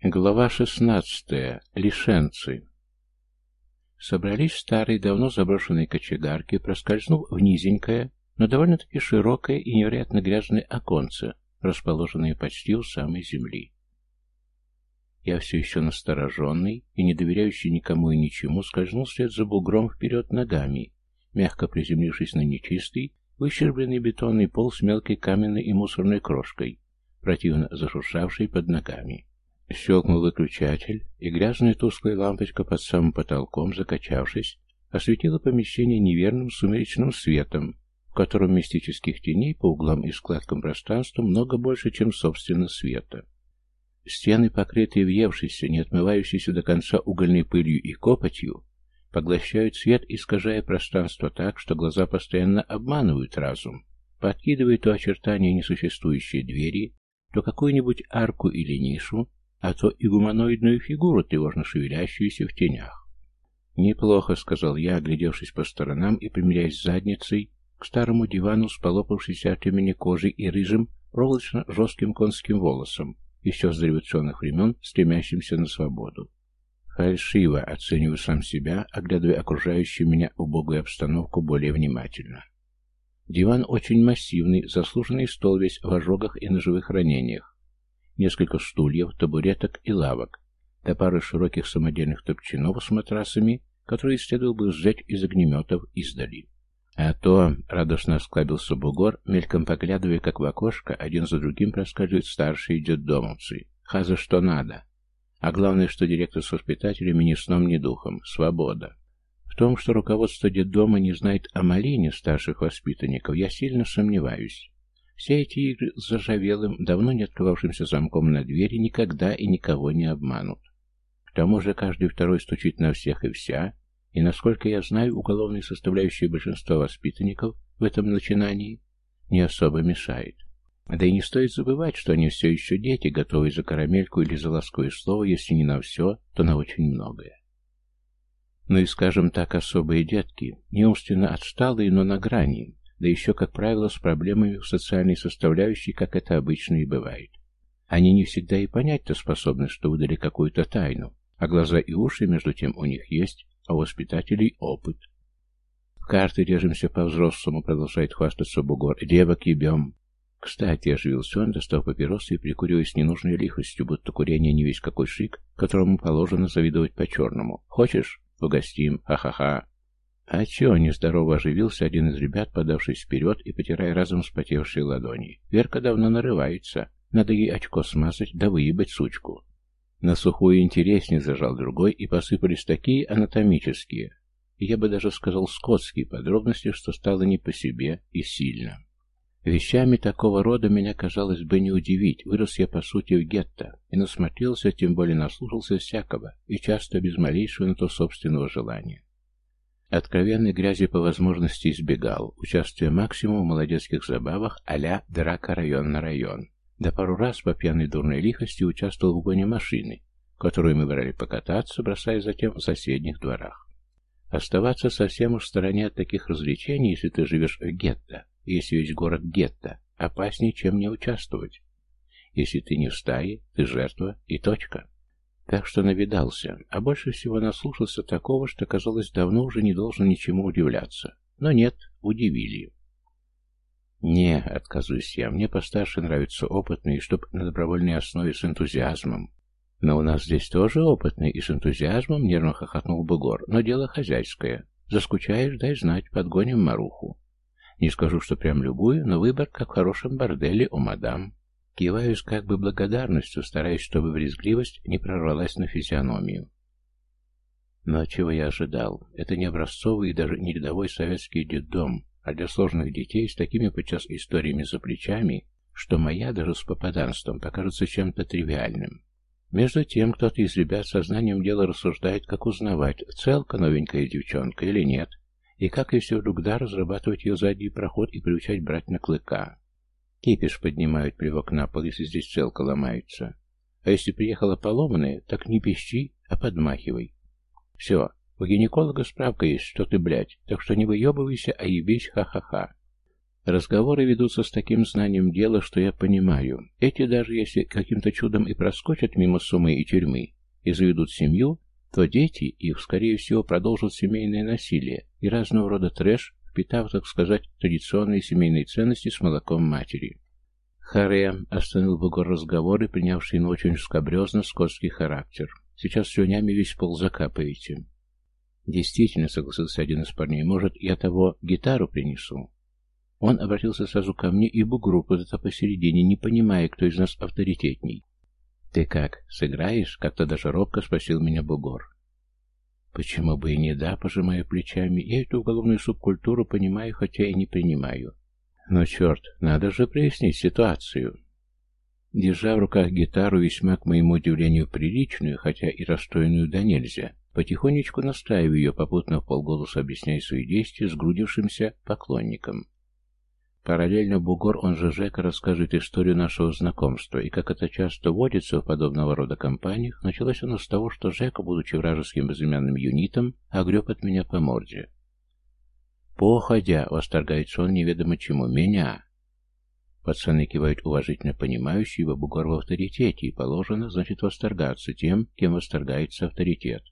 Глава шестнадцатая. Лишенцы. Собрались старые, давно заброшенные кочегарки, проскользнув в низенькое, но довольно-таки широкое и невероятно грязное оконце, расположенное почти у самой земли. Я все еще настороженный и не доверяющий никому и ничему, скользнул вслед за бугром вперед ногами, мягко приземлившись на нечистый, выщербленный бетонный пол с мелкой каменной и мусорной крошкой, противно зашуршавшей под ногами. Щелкнул выключатель, и грязная тусклая лампочка под самым потолком, закачавшись, осветила помещение неверным сумеречным светом, в котором мистических теней по углам и складкам пространства много больше, чем собственно света. Стены, покрытые въевшейся, не отмывающейся до конца угольной пылью и копотью, поглощают свет, искажая пространство так, что глаза постоянно обманывают разум, подкидывая то очертания несуществующей двери, то какую-нибудь арку или нишу, а то и гуманоидную фигуру, тревожно шевелящуюся в тенях. «Неплохо», — сказал я, оглядевшись по сторонам и примиряясь задницей к старому дивану с полопавшейся от имени кожей и рыжим, проволочно-жестким конским волосом, еще с дореволюционных времен, стремящимся на свободу. Фальшиво оцениваю сам себя, оглядывая окружающую меня убогую обстановку более внимательно. Диван очень массивный, заслуженный стол весь в ожогах и ножевых ранениях, несколько стульев, табуреток и лавок, до пары широких самодельных топчинов с матрасами, которые следовало бы сжечь из огнеметов издали. А то, радостно осклабился бугор, мельком поглядывая, как в окошко один за другим проскальзывают старшие детдомовцы. Хаза что надо. А главное, что директор с воспитателями ни сном, ни духом. Свобода. В том, что руководство детдома не знает о малине старших воспитанников, я сильно сомневаюсь. Все эти игры с зажавелым, давно не открывавшимся замком на двери никогда и никого не обманут. К тому же каждый второй стучит на всех и вся, и, насколько я знаю, уголовные составляющие большинства воспитанников в этом начинании не особо мешает. Да и не стоит забывать, что они все еще дети, готовые за карамельку или за ласковое слово, если не на все, то на очень многое. Ну и, скажем так, особые детки, не умственно отсталые, но на грани, да еще, как правило, с проблемами в социальной составляющей, как это обычно и бывает. Они не всегда и понять-то способны, что выдали какую-то тайну, а глаза и уши, между тем, у них есть, а у воспитателей опыт. В карты режемся по-взрослому, продолжает хвастаться бугор, девок ебем. Кстати, оживился он, достав папиросы и прикуривая с ненужной лихостью, будто курение не весь какой шик, которому положено завидовать по-черному. Хочешь? Угостим. Ха-ха-ха. «А чё?» — нездорово оживился один из ребят, подавшись вперед и потирая разом вспотевшие ладони. «Верка давно нарывается. Надо ей очко смазать, да выебать сучку». На сухую интереснее зажал другой, и посыпались такие анатомические, я бы даже сказал скотские подробности, что стало не по себе и сильно. Вещами такого рода меня, казалось бы, не удивить. Вырос я, по сути, в гетто, и насмотрелся, тем более наслушался всякого, и часто без малейшего на то собственного желания. Откровенной грязи по возможности избегал, участвуя максимум в молодецких забавах а-ля драка район на район. Да пару раз по пьяной дурной лихости участвовал в угоне машины, которую мы брали покататься, бросая затем в соседних дворах. Оставаться совсем уж в стороне от таких развлечений, если ты живешь в гетто, если есть город гетто, опаснее, чем не участвовать. Если ты не в стае, ты жертва и точка. Так что навидался, а больше всего наслушался такого, что, казалось, давно уже не должен ничему удивляться. Но нет, удивили. Не, отказываюсь я, мне постарше нравятся опытные, чтоб на добровольной основе с энтузиазмом. Но у нас здесь тоже опытный и с энтузиазмом, нервно хохотнул Бугор, но дело хозяйское. Заскучаешь, дай знать, подгоним Маруху. Не скажу, что прям любую, но выбор, как в хорошем борделе у мадам. Киваюсь как бы благодарностью, стараясь, чтобы брезгливость не прорвалась на физиономию. Но чего я ожидал? Это не образцовый и даже не рядовой советский детдом, а для сложных детей с такими подчас историями за плечами, что моя даже с попаданством покажется чем-то тривиальным. Между тем, кто-то из ребят сознанием дела рассуждает, как узнавать, целка новенькая девчонка или нет, и как, если вдруг да, разрабатывать ее задний проход и приучать брать на клыка. Кипиш поднимают плевок на пол, если здесь целка ломается. А если приехала поломанная, так не пищи, а подмахивай. Все, у гинеколога справка есть, что ты, блядь, так что не выебывайся, а ебись ха-ха-ха. Разговоры ведутся с таким знанием дела, что я понимаю. Эти даже если каким-то чудом и проскочат мимо сумы и тюрьмы и заведут семью, то дети их, скорее всего, продолжат семейное насилие и разного рода трэш, впитав, так сказать, традиционные семейные ценности с молоком матери. Харе остановил Бугор разговоры, принявший на очень скобрезно скотский характер. Сейчас слюнями весь пол закапаете. Действительно, согласился один из парней, может, я того гитару принесу? Он обратился сразу ко мне и Бугру куда-то посередине, не понимая, кто из нас авторитетней. «Ты как, сыграешь?» — как-то даже робко спросил меня Бугор. «Почему бы и не да?» — пожимаю плечами. «Я эту уголовную субкультуру понимаю, хотя и не принимаю. Но, черт, надо же прояснить ситуацию». Держа в руках гитару, весьма, к моему удивлению, приличную, хотя и расстроенную да нельзя, потихонечку настаиваю ее, попутно в полголоса объясняя свои действия сгрудившимся поклонникам. Параллельно Бугор, он же Жека, расскажет историю нашего знакомства, и как это часто водится в подобного рода компаниях, началось оно с того, что Жека, будучи вражеским безымянным юнитом, огреб от меня по морде. «Походя!» — восторгается он неведомо чему. «Меня!» Пацаны кивают уважительно понимающие, ибо Бугор в авторитете, и положено, значит, восторгаться тем, кем восторгается авторитет.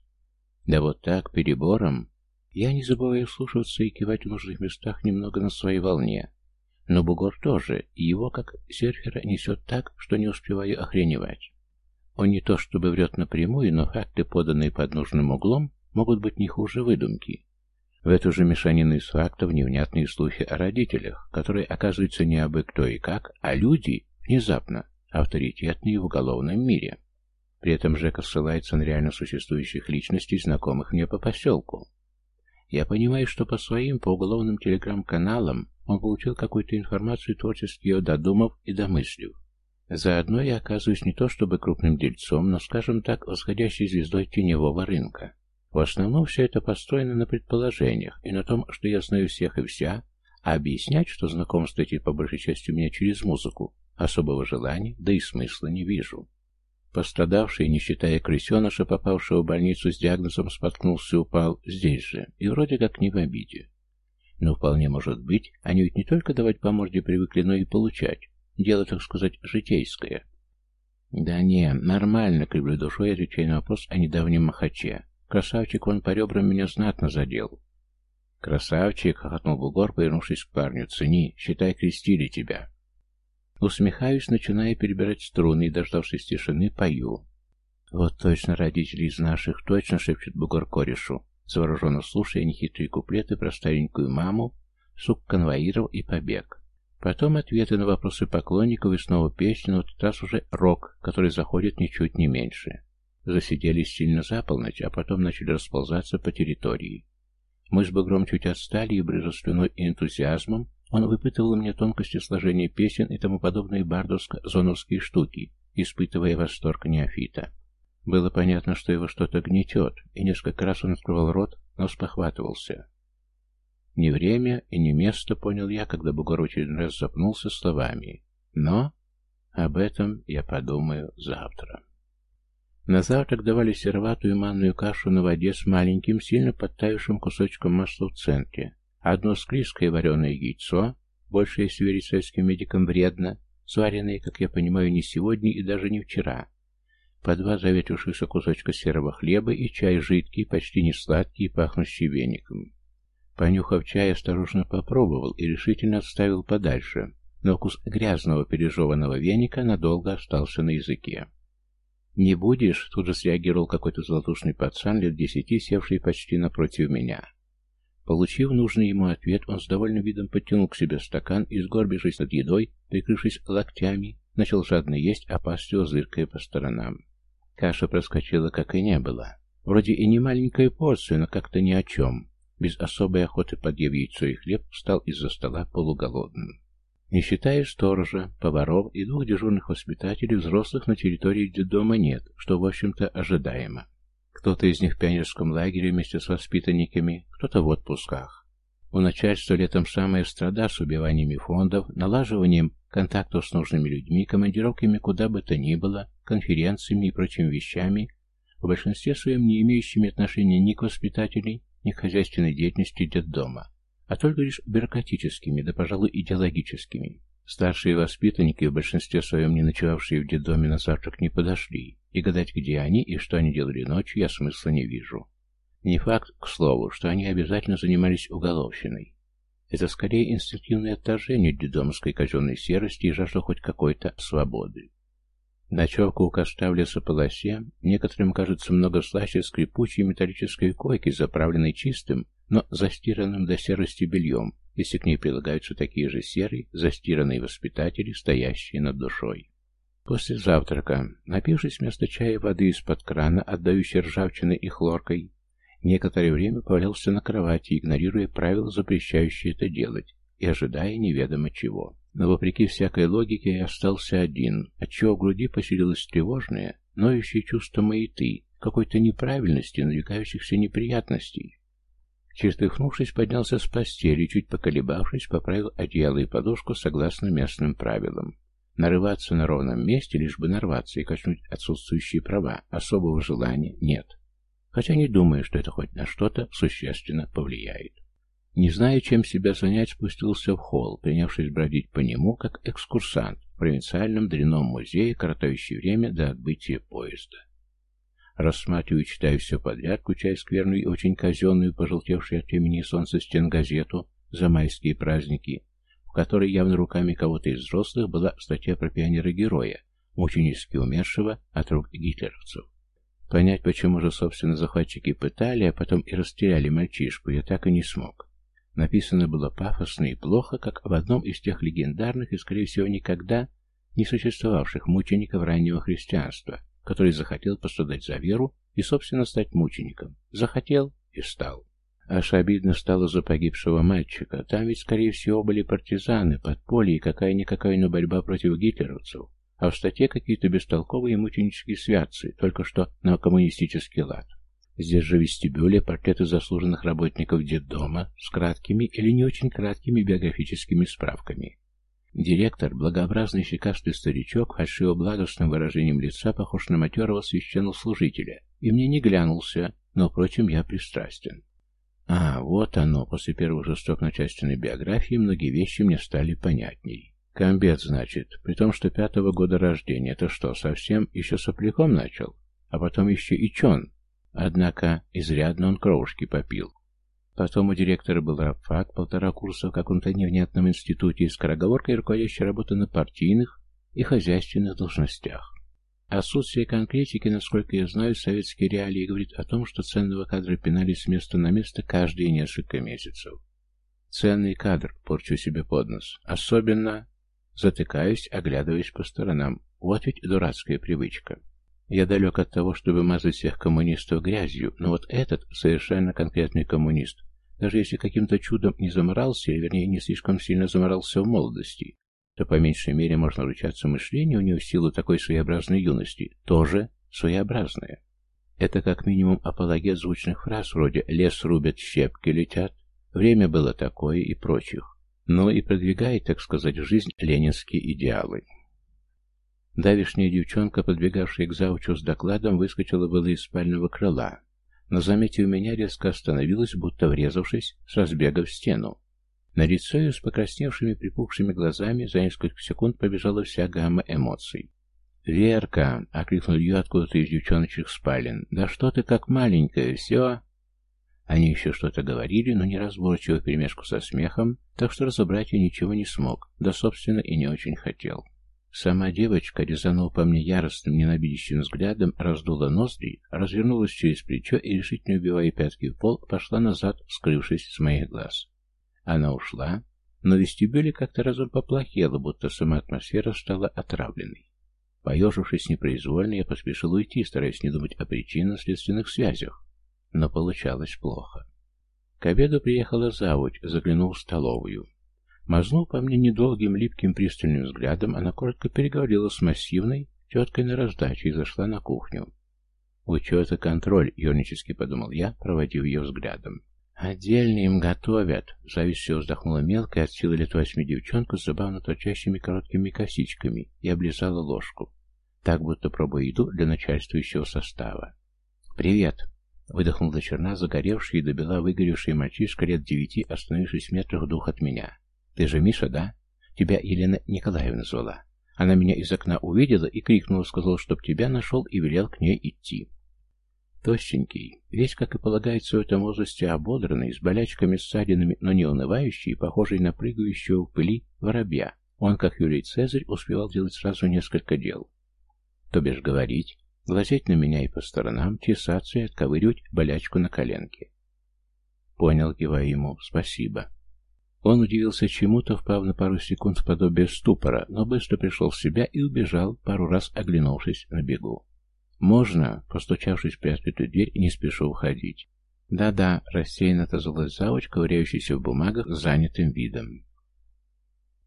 Да вот так, перебором. Я не забываю слушаться и кивать в нужных местах немного на своей волне. Но бугор тоже, и его, как серфера, несет так, что не успеваю охреневать. Он не то чтобы врет напрямую, но факты, поданные под нужным углом, могут быть не хуже выдумки. В эту же мешанину из фактов невнятные слухи о родителях, которые оказываются не абы кто и как, а люди, внезапно, авторитетные в уголовном мире. При этом Жека ссылается на реально существующих личностей, знакомых мне по поселку. Я понимаю, что по своим, по уголовным телеграм-каналам он получил какую-то информацию, творчески ее додумав и домыслив. Заодно я оказываюсь не то чтобы крупным дельцом, но, скажем так, восходящей звездой теневого рынка. В основном все это построено на предположениях и на том, что я знаю всех и вся, а объяснять, что знакомство эти по большей части у меня через музыку, особого желания, да и смысла не вижу. Пострадавший, не считая крысеныша, попавшего в больницу с диагнозом, споткнулся и упал здесь же, и вроде как не в обиде. Но вполне может быть, они ведь не только давать по морде привыкли, но и получать. Дело, так сказать, житейское. Да не, нормально, кривлю душой, отвечая на вопрос о недавнем махаче. Красавчик, он по ребрам меня знатно задел. Красавчик, хохотнул бугор, повернувшись к парню, цени, считай, крестили тебя. Усмехаюсь, начиная перебирать струны и, дождавшись тишины, пою. Вот точно родители из наших, точно шепчет бугор корешу завороженно слушая нехитрые куплеты про старенькую маму, сук конвоиров и побег. Потом ответы на вопросы поклонников и снова песни, но в этот раз уже рок, который заходит ничуть не меньше. Засиделись сильно за полночь, а потом начали расползаться по территории. Мы с Багром чуть отстали, и брызжа слюной и энтузиазмом, он выпытывал мне тонкости сложения песен и тому подобные бардовско-зоновские штуки, испытывая восторг неофита. Было понятно, что его что-то гнетет, и несколько раз он открывал рот, но спохватывался. Не время и не место, понял я, когда бугор очередной раз запнулся словами. Но об этом я подумаю завтра. На завтрак давали сероватую манную кашу на воде с маленьким, сильно подтаявшим кусочком масла в центре, одно склизкое вареное яйцо, больше, если верить советским медикам, вредно, сваренное, как я понимаю, не сегодня и даже не вчера, по два заветившихся кусочка серого хлеба и чай жидкий, почти не сладкий, пахнущий веником. Понюхав чай, осторожно попробовал и решительно отставил подальше, но вкус грязного пережеванного веника надолго остался на языке. «Не будешь?» — тут же среагировал какой-то золотушный пацан лет десяти, севший почти напротив меня. Получив нужный ему ответ, он с довольным видом подтянул к себе стакан и, сгорбившись над едой, прикрывшись локтями, начал жадно есть, опасливо зыркая по сторонам. Каша проскочила, как и не было. Вроде и не маленькая порция, но как-то ни о чем. Без особой охоты подъев яйцо и хлеб, встал из-за стола полуголодным. Не считая сторожа, поваров и двух дежурных воспитателей, взрослых на территории детдома нет, что, в общем-то, ожидаемо. Кто-то из них в пионерском лагере вместе с воспитанниками, кто-то в отпусках. У начальства летом самая страда с убиваниями фондов, налаживанием контактов с нужными людьми, командировками куда бы то ни было, конференциями и прочими вещами, в большинстве своем не имеющими отношения ни к воспитателей, ни к хозяйственной деятельности детдома, а только лишь бюрократическими, да, пожалуй, идеологическими. Старшие воспитанники, в большинстве своем не ночевавшие в детдоме на завтрак, не подошли, и гадать, где они и что они делали ночью, я смысла не вижу. Не факт, к слову, что они обязательно занимались уголовщиной. Это скорее инстинктивное отторжение детдомской казенной серости и жажда хоть какой-то свободы. Ночевка у костра в лесополосе некоторым кажется много слаще скрипучей металлической койки, заправленной чистым, но застиранным до серости бельем, если к ней прилагаются такие же серые, застиранные воспитатели, стоящие над душой. После завтрака, напившись вместо чая воды из-под крана, отдающей ржавчиной и хлоркой, некоторое время повалялся на кровати, игнорируя правила, запрещающие это делать, и ожидая неведомо чего. Но вопреки всякой логике я остался один, отчего в груди поселилось тревожное, ноющее чувство маяты, какой-то неправильности, надвигающихся неприятностей. Чертыхнувшись, поднялся с постели, чуть поколебавшись, поправил одеяло и подушку согласно местным правилам. Нарываться на ровном месте, лишь бы нарваться и качнуть отсутствующие права, особого желания нет. Хотя не думаю, что это хоть на что-то существенно повлияет. Не зная, чем себя занять, спустился в холл, принявшись бродить по нему, как экскурсант в провинциальном дряном музее, коротающий время до отбытия поезда. Рассматриваю и читаю все подряд, включая скверную и очень казенную, пожелтевшую от времени солнца стен газету за майские праздники, в которой явно руками кого-то из взрослых была статья про пионера-героя, мученически умершего от рук гитлеровцев. Понять, почему же, собственно, захватчики пытали, а потом и растеряли мальчишку, я так и не смог. Написано было пафосно и плохо, как в одном из тех легендарных и, скорее всего, никогда не существовавших мучеников раннего христианства, который захотел пострадать за веру и, собственно, стать мучеником. Захотел и стал. Аж обидно стало за погибшего мальчика. Там ведь, скорее всего, были партизаны, подполье и какая-никакая, но борьба против гитлеровцев. А в статье какие-то бестолковые мученические святцы, только что на коммунистический лад. Здесь же вестибюле портреты заслуженных работников детдома с краткими или не очень краткими биографическими справками. Директор, благообразный щекастый старичок, фальшиво благостным выражением лица, похож на матерого священнослужителя, и мне не глянулся, но, впрочем, я пристрастен. А, вот оно, после первых жесток начальственной биографии многие вещи мне стали понятней. Комбет, значит, при том, что пятого года рождения, это что, совсем еще сопляком начал? А потом еще и чон. Однако изрядно он кровушки попил. Потом у директора был рабфак, полтора курса в каком-то невнятном институте и скороговоркой руководящая работа на партийных и хозяйственных должностях. Отсутствие конкретики, насколько я знаю, советские реалии говорит о том, что ценного кадра пинали с места на место каждые несколько месяцев. Ценный кадр, порчу себе под нос. Особенно затыкаюсь, оглядываясь по сторонам. Вот ведь дурацкая привычка. Я далек от того, чтобы мазать всех коммунистов грязью, но вот этот совершенно конкретный коммунист даже если каким-то чудом не заморался, или вернее не слишком сильно заморался в молодости, то по меньшей мере можно ручаться мышлению у него в силу такой своеобразной юности, тоже своеобразное. Это как минимум апологет звучных фраз вроде «лес рубят, щепки летят», «время было такое» и прочих. Но и продвигает, так сказать, в жизнь ленинские идеалы. Давишняя девчонка, подбегавшая к заучу с докладом, выскочила было из спального крыла, но, заметив меня, резко остановилась, будто врезавшись с разбега в стену. На лицо ее с покрасневшими припухшими глазами за несколько секунд побежала вся гамма эмоций. «Верка!» — окликнул ее откуда-то из девчоночек спален. «Да что ты как маленькая, все!» Они еще что-то говорили, но неразборчиво перемешку со смехом, так что разобрать я ничего не смог, да, собственно, и не очень хотел. Сама девочка, резанув по мне яростным, ненавидящим взглядом, раздула ноздри, развернулась через плечо и, решительно убивая пятки в пол, пошла назад, скрывшись с моих глаз. Она ушла, но в вестибюле как-то разом поплохело, будто сама атмосфера стала отравленной. Поежившись непроизвольно, я поспешил уйти, стараясь не думать о причинно-следственных связях. Но получалось плохо. К обеду приехала завуч, заглянул в столовую. Мазнув по мне недолгим, липким, пристальным взглядом, она коротко переговорила с массивной теткой на раздаче и зашла на кухню. «Учет и контроль», — юрнически подумал я, проводив ее взглядом. «Отдельно им готовят», — завистью вздохнула мелкая от силы лет восьми девчонка с забавно торчащими короткими косичками и облизала ложку, так будто пробуя еду для начальствующего состава. «Привет!» Выдохнул до черна загоревший и добила выгоревший мальчишка лет девяти, остановившись в метрах двух от меня. «Ты же Миша, да? Тебя Елена Николаевна звала. Она меня из окна увидела и крикнула, сказала, чтоб тебя нашел и велел к ней идти. Тощенький, весь, как и полагается в этом возрасте, ободранный, с болячками, ссадинами, но не унывающий, похожий на прыгающего в пыли воробья. Он, как Юлий Цезарь, успевал делать сразу несколько дел. То бишь говорить, глазеть на меня и по сторонам, чесаться и отковыривать болячку на коленке. Понял, кивая ему, спасибо. Он удивился чему-то, впав на пару секунд в подобие ступора, но быстро пришел в себя и убежал, пару раз оглянувшись на бегу. «Можно?» — постучавшись в приоткрытую дверь, не спешу уходить. «Да-да», — рассеянно отозвалась завуч, ковыряющаяся в бумагах занятым видом.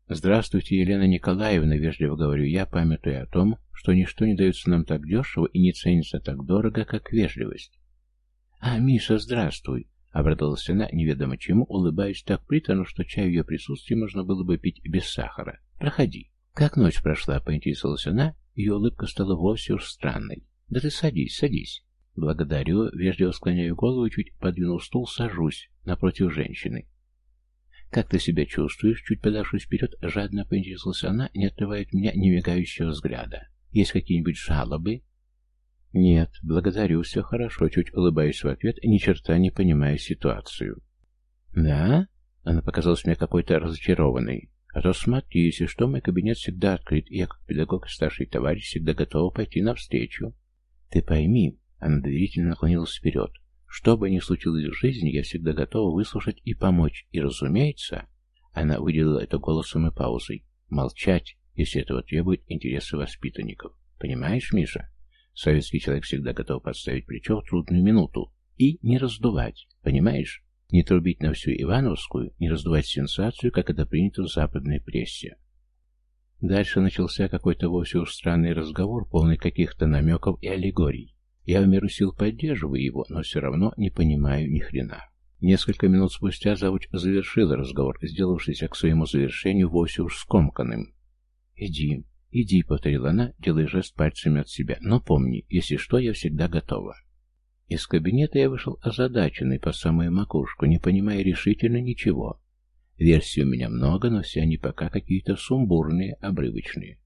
«Здравствуйте, Елена Николаевна», — вежливо говорю я, памятуя о том, что ничто не дается нам так дешево и не ценится так дорого, как вежливость. «А, Миша, здравствуй!» — обрадовалась она, неведомо чему, улыбаясь так приторно, что чай в ее присутствии можно было бы пить без сахара. «Проходи». «Как ночь прошла?» — поинтересовалась она, ее улыбка стала вовсе уж странной. «Да ты садись, садись». «Благодарю», вежливо склоняю голову, чуть подвинул стул, сажусь напротив женщины. «Как ты себя чувствуешь?» Чуть подавшись вперед, жадно поинтересовалась она, не отрывая от меня немигающего взгляда. «Есть какие-нибудь жалобы?» «Нет, благодарю, все хорошо», чуть улыбаюсь в ответ, ни черта не понимая ситуацию. «Да?» Она показалась мне какой-то разочарованной. «А то смотри, если что, мой кабинет всегда открыт, и я, как педагог и старший товарищ, всегда готова пойти навстречу. Ты пойми, она доверительно наклонилась вперед. Что бы ни случилось в жизни, я всегда готова выслушать и помочь. И, разумеется, она выделила это голосом и паузой. Молчать, если этого требует интересы воспитанников. Понимаешь, Миша? Советский человек всегда готов подставить плечо в трудную минуту. И не раздувать. Понимаешь? Не трубить на всю Ивановскую, не раздувать сенсацию, как это принято в западной прессе. Дальше начался какой-то вовсе уж странный разговор, полный каких-то намеков и аллегорий. Я в меру сил поддерживаю его, но все равно не понимаю ни хрена. Несколько минут спустя завуч завершила разговор, сделавшийся к своему завершению вовсе уж скомканным. «Иди, иди», — повторила она, делая жест пальцами от себя. «Но помни, если что, я всегда готова». Из кабинета я вышел озадаченный по самую макушку, не понимая решительно ничего. Версий у меня много, но все они пока какие-то сумбурные, обрывочные.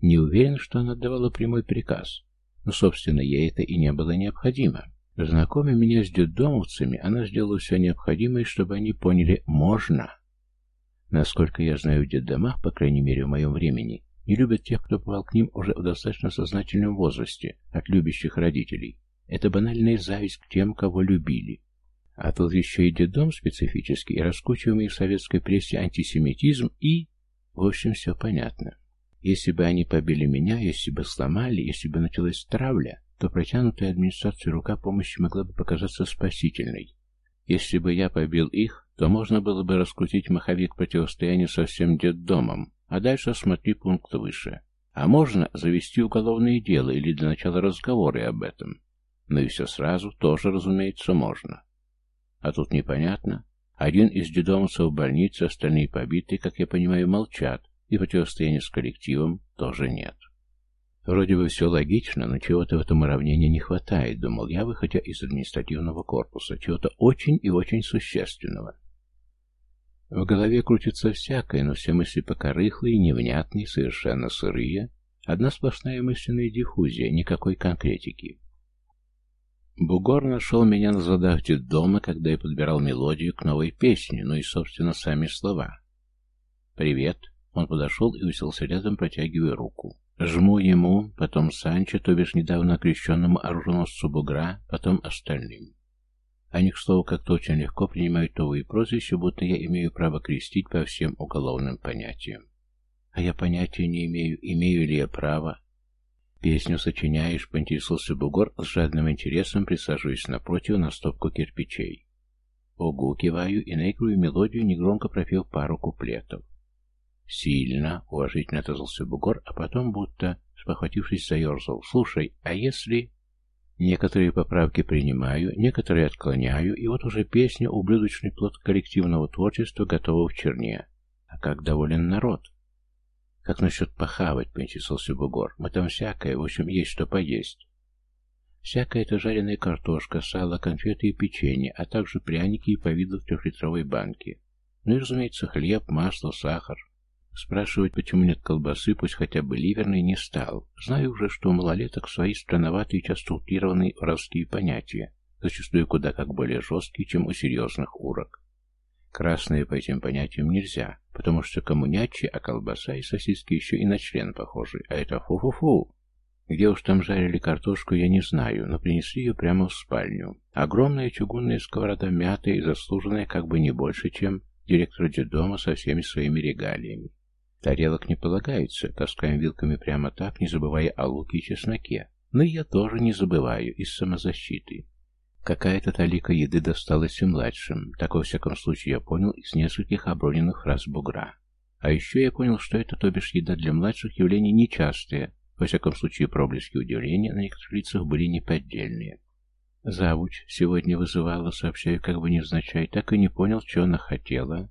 Не уверен, что она давала прямой приказ, но, собственно, ей это и не было необходимо. Знакомя меня с детдомовцами, она сделала все необходимое, чтобы они поняли «можно». Насколько я знаю, в детдомах, по крайней мере в моем времени, не любят тех, кто попал к ним уже в достаточно сознательном возрасте, от любящих родителей. Это банальная зависть к тем, кого любили. А тут еще и дедом специфический, и раскучиваемый в советской прессе антисемитизм, и... В общем, все понятно. Если бы они побили меня, если бы сломали, если бы началась травля, то протянутая администрацией рука помощи могла бы показаться спасительной. Если бы я побил их, то можно было бы раскрутить маховик противостояния со всем детдомом, а дальше смотри пункт выше. А можно завести уголовное дело или для начала разговоры об этом. Но и все сразу тоже, разумеется, можно. А тут непонятно. Один из дедомцев в больнице, остальные побиты, как я понимаю, молчат, и противостояния с коллективом тоже нет. Вроде бы все логично, но чего-то в этом уравнении не хватает, думал я, выходя из административного корпуса, чего-то очень и очень существенного. В голове крутится всякое, но все мысли пока рыхлые, невнятные, совершенно сырые. Одна сплошная мысленная диффузия, никакой конкретики. Бугор нашел меня на задах дома, когда я подбирал мелодию к новой песне, ну и, собственно, сами слова. «Привет». Он подошел и уселся рядом, протягивая руку. Жму ему, потом Санчо, то бишь недавно окрещенному оруженосцу Бугра, потом остальным. Они, к слову, как-то очень легко принимают новые прозвища, будто я имею право крестить по всем уголовным понятиям. А я понятия не имею, имею ли я право, «Песню сочиняешь?» — поинтересовался бугор с жадным интересом, присаживаясь напротив на стопку кирпичей. Огу киваю и наигрываю мелодию, негромко пропев пару куплетов. «Сильно!» — уважительно отозвался бугор, а потом, будто спохватившись, заерзал. «Слушай, а если...» Некоторые поправки принимаю, некоторые отклоняю, и вот уже песня «Ублюдочный плод коллективного творчества» готова в черне. А как доволен народ? «Как насчет похавать?» — поинтересовался бугор. «Мы там всякое, в общем, есть что поесть». Всякая эта жареная картошка, сало, конфеты и печенье, а также пряники и повидло в трехлитровой банке. Ну и, разумеется, хлеб, масло, сахар. Спрашивать, почему нет колбасы, пусть хотя бы ливерной, не стал. Знаю уже, что у малолеток свои странноватые, часто утрированные воровские понятия, зачастую куда как более жесткие, чем у серьезных урок. Красные по этим понятиям нельзя, потому что коммунячи, а колбаса и сосиски еще и на член похожи, а это фу-фу-фу. Где уж там жарили картошку, я не знаю, но принесли ее прямо в спальню. Огромная чугунная сковорода, мятая и заслуженная как бы не больше, чем директор детдома со всеми своими регалиями. Тарелок не полагается, таскаем вилками прямо так, не забывая о луке и чесноке. Но я тоже не забываю, из самозащиты. Какая-то талика еды досталась и младшим, так во всяком случае я понял из нескольких оброненных фраз бугра. А еще я понял, что это, то бишь, еда для младших явление нечастое, во всяком случае проблески удивления на некоторых лицах были неподдельные. Завуч сегодня вызывала, сообщаю как бы невзначай, так и не понял, что она хотела.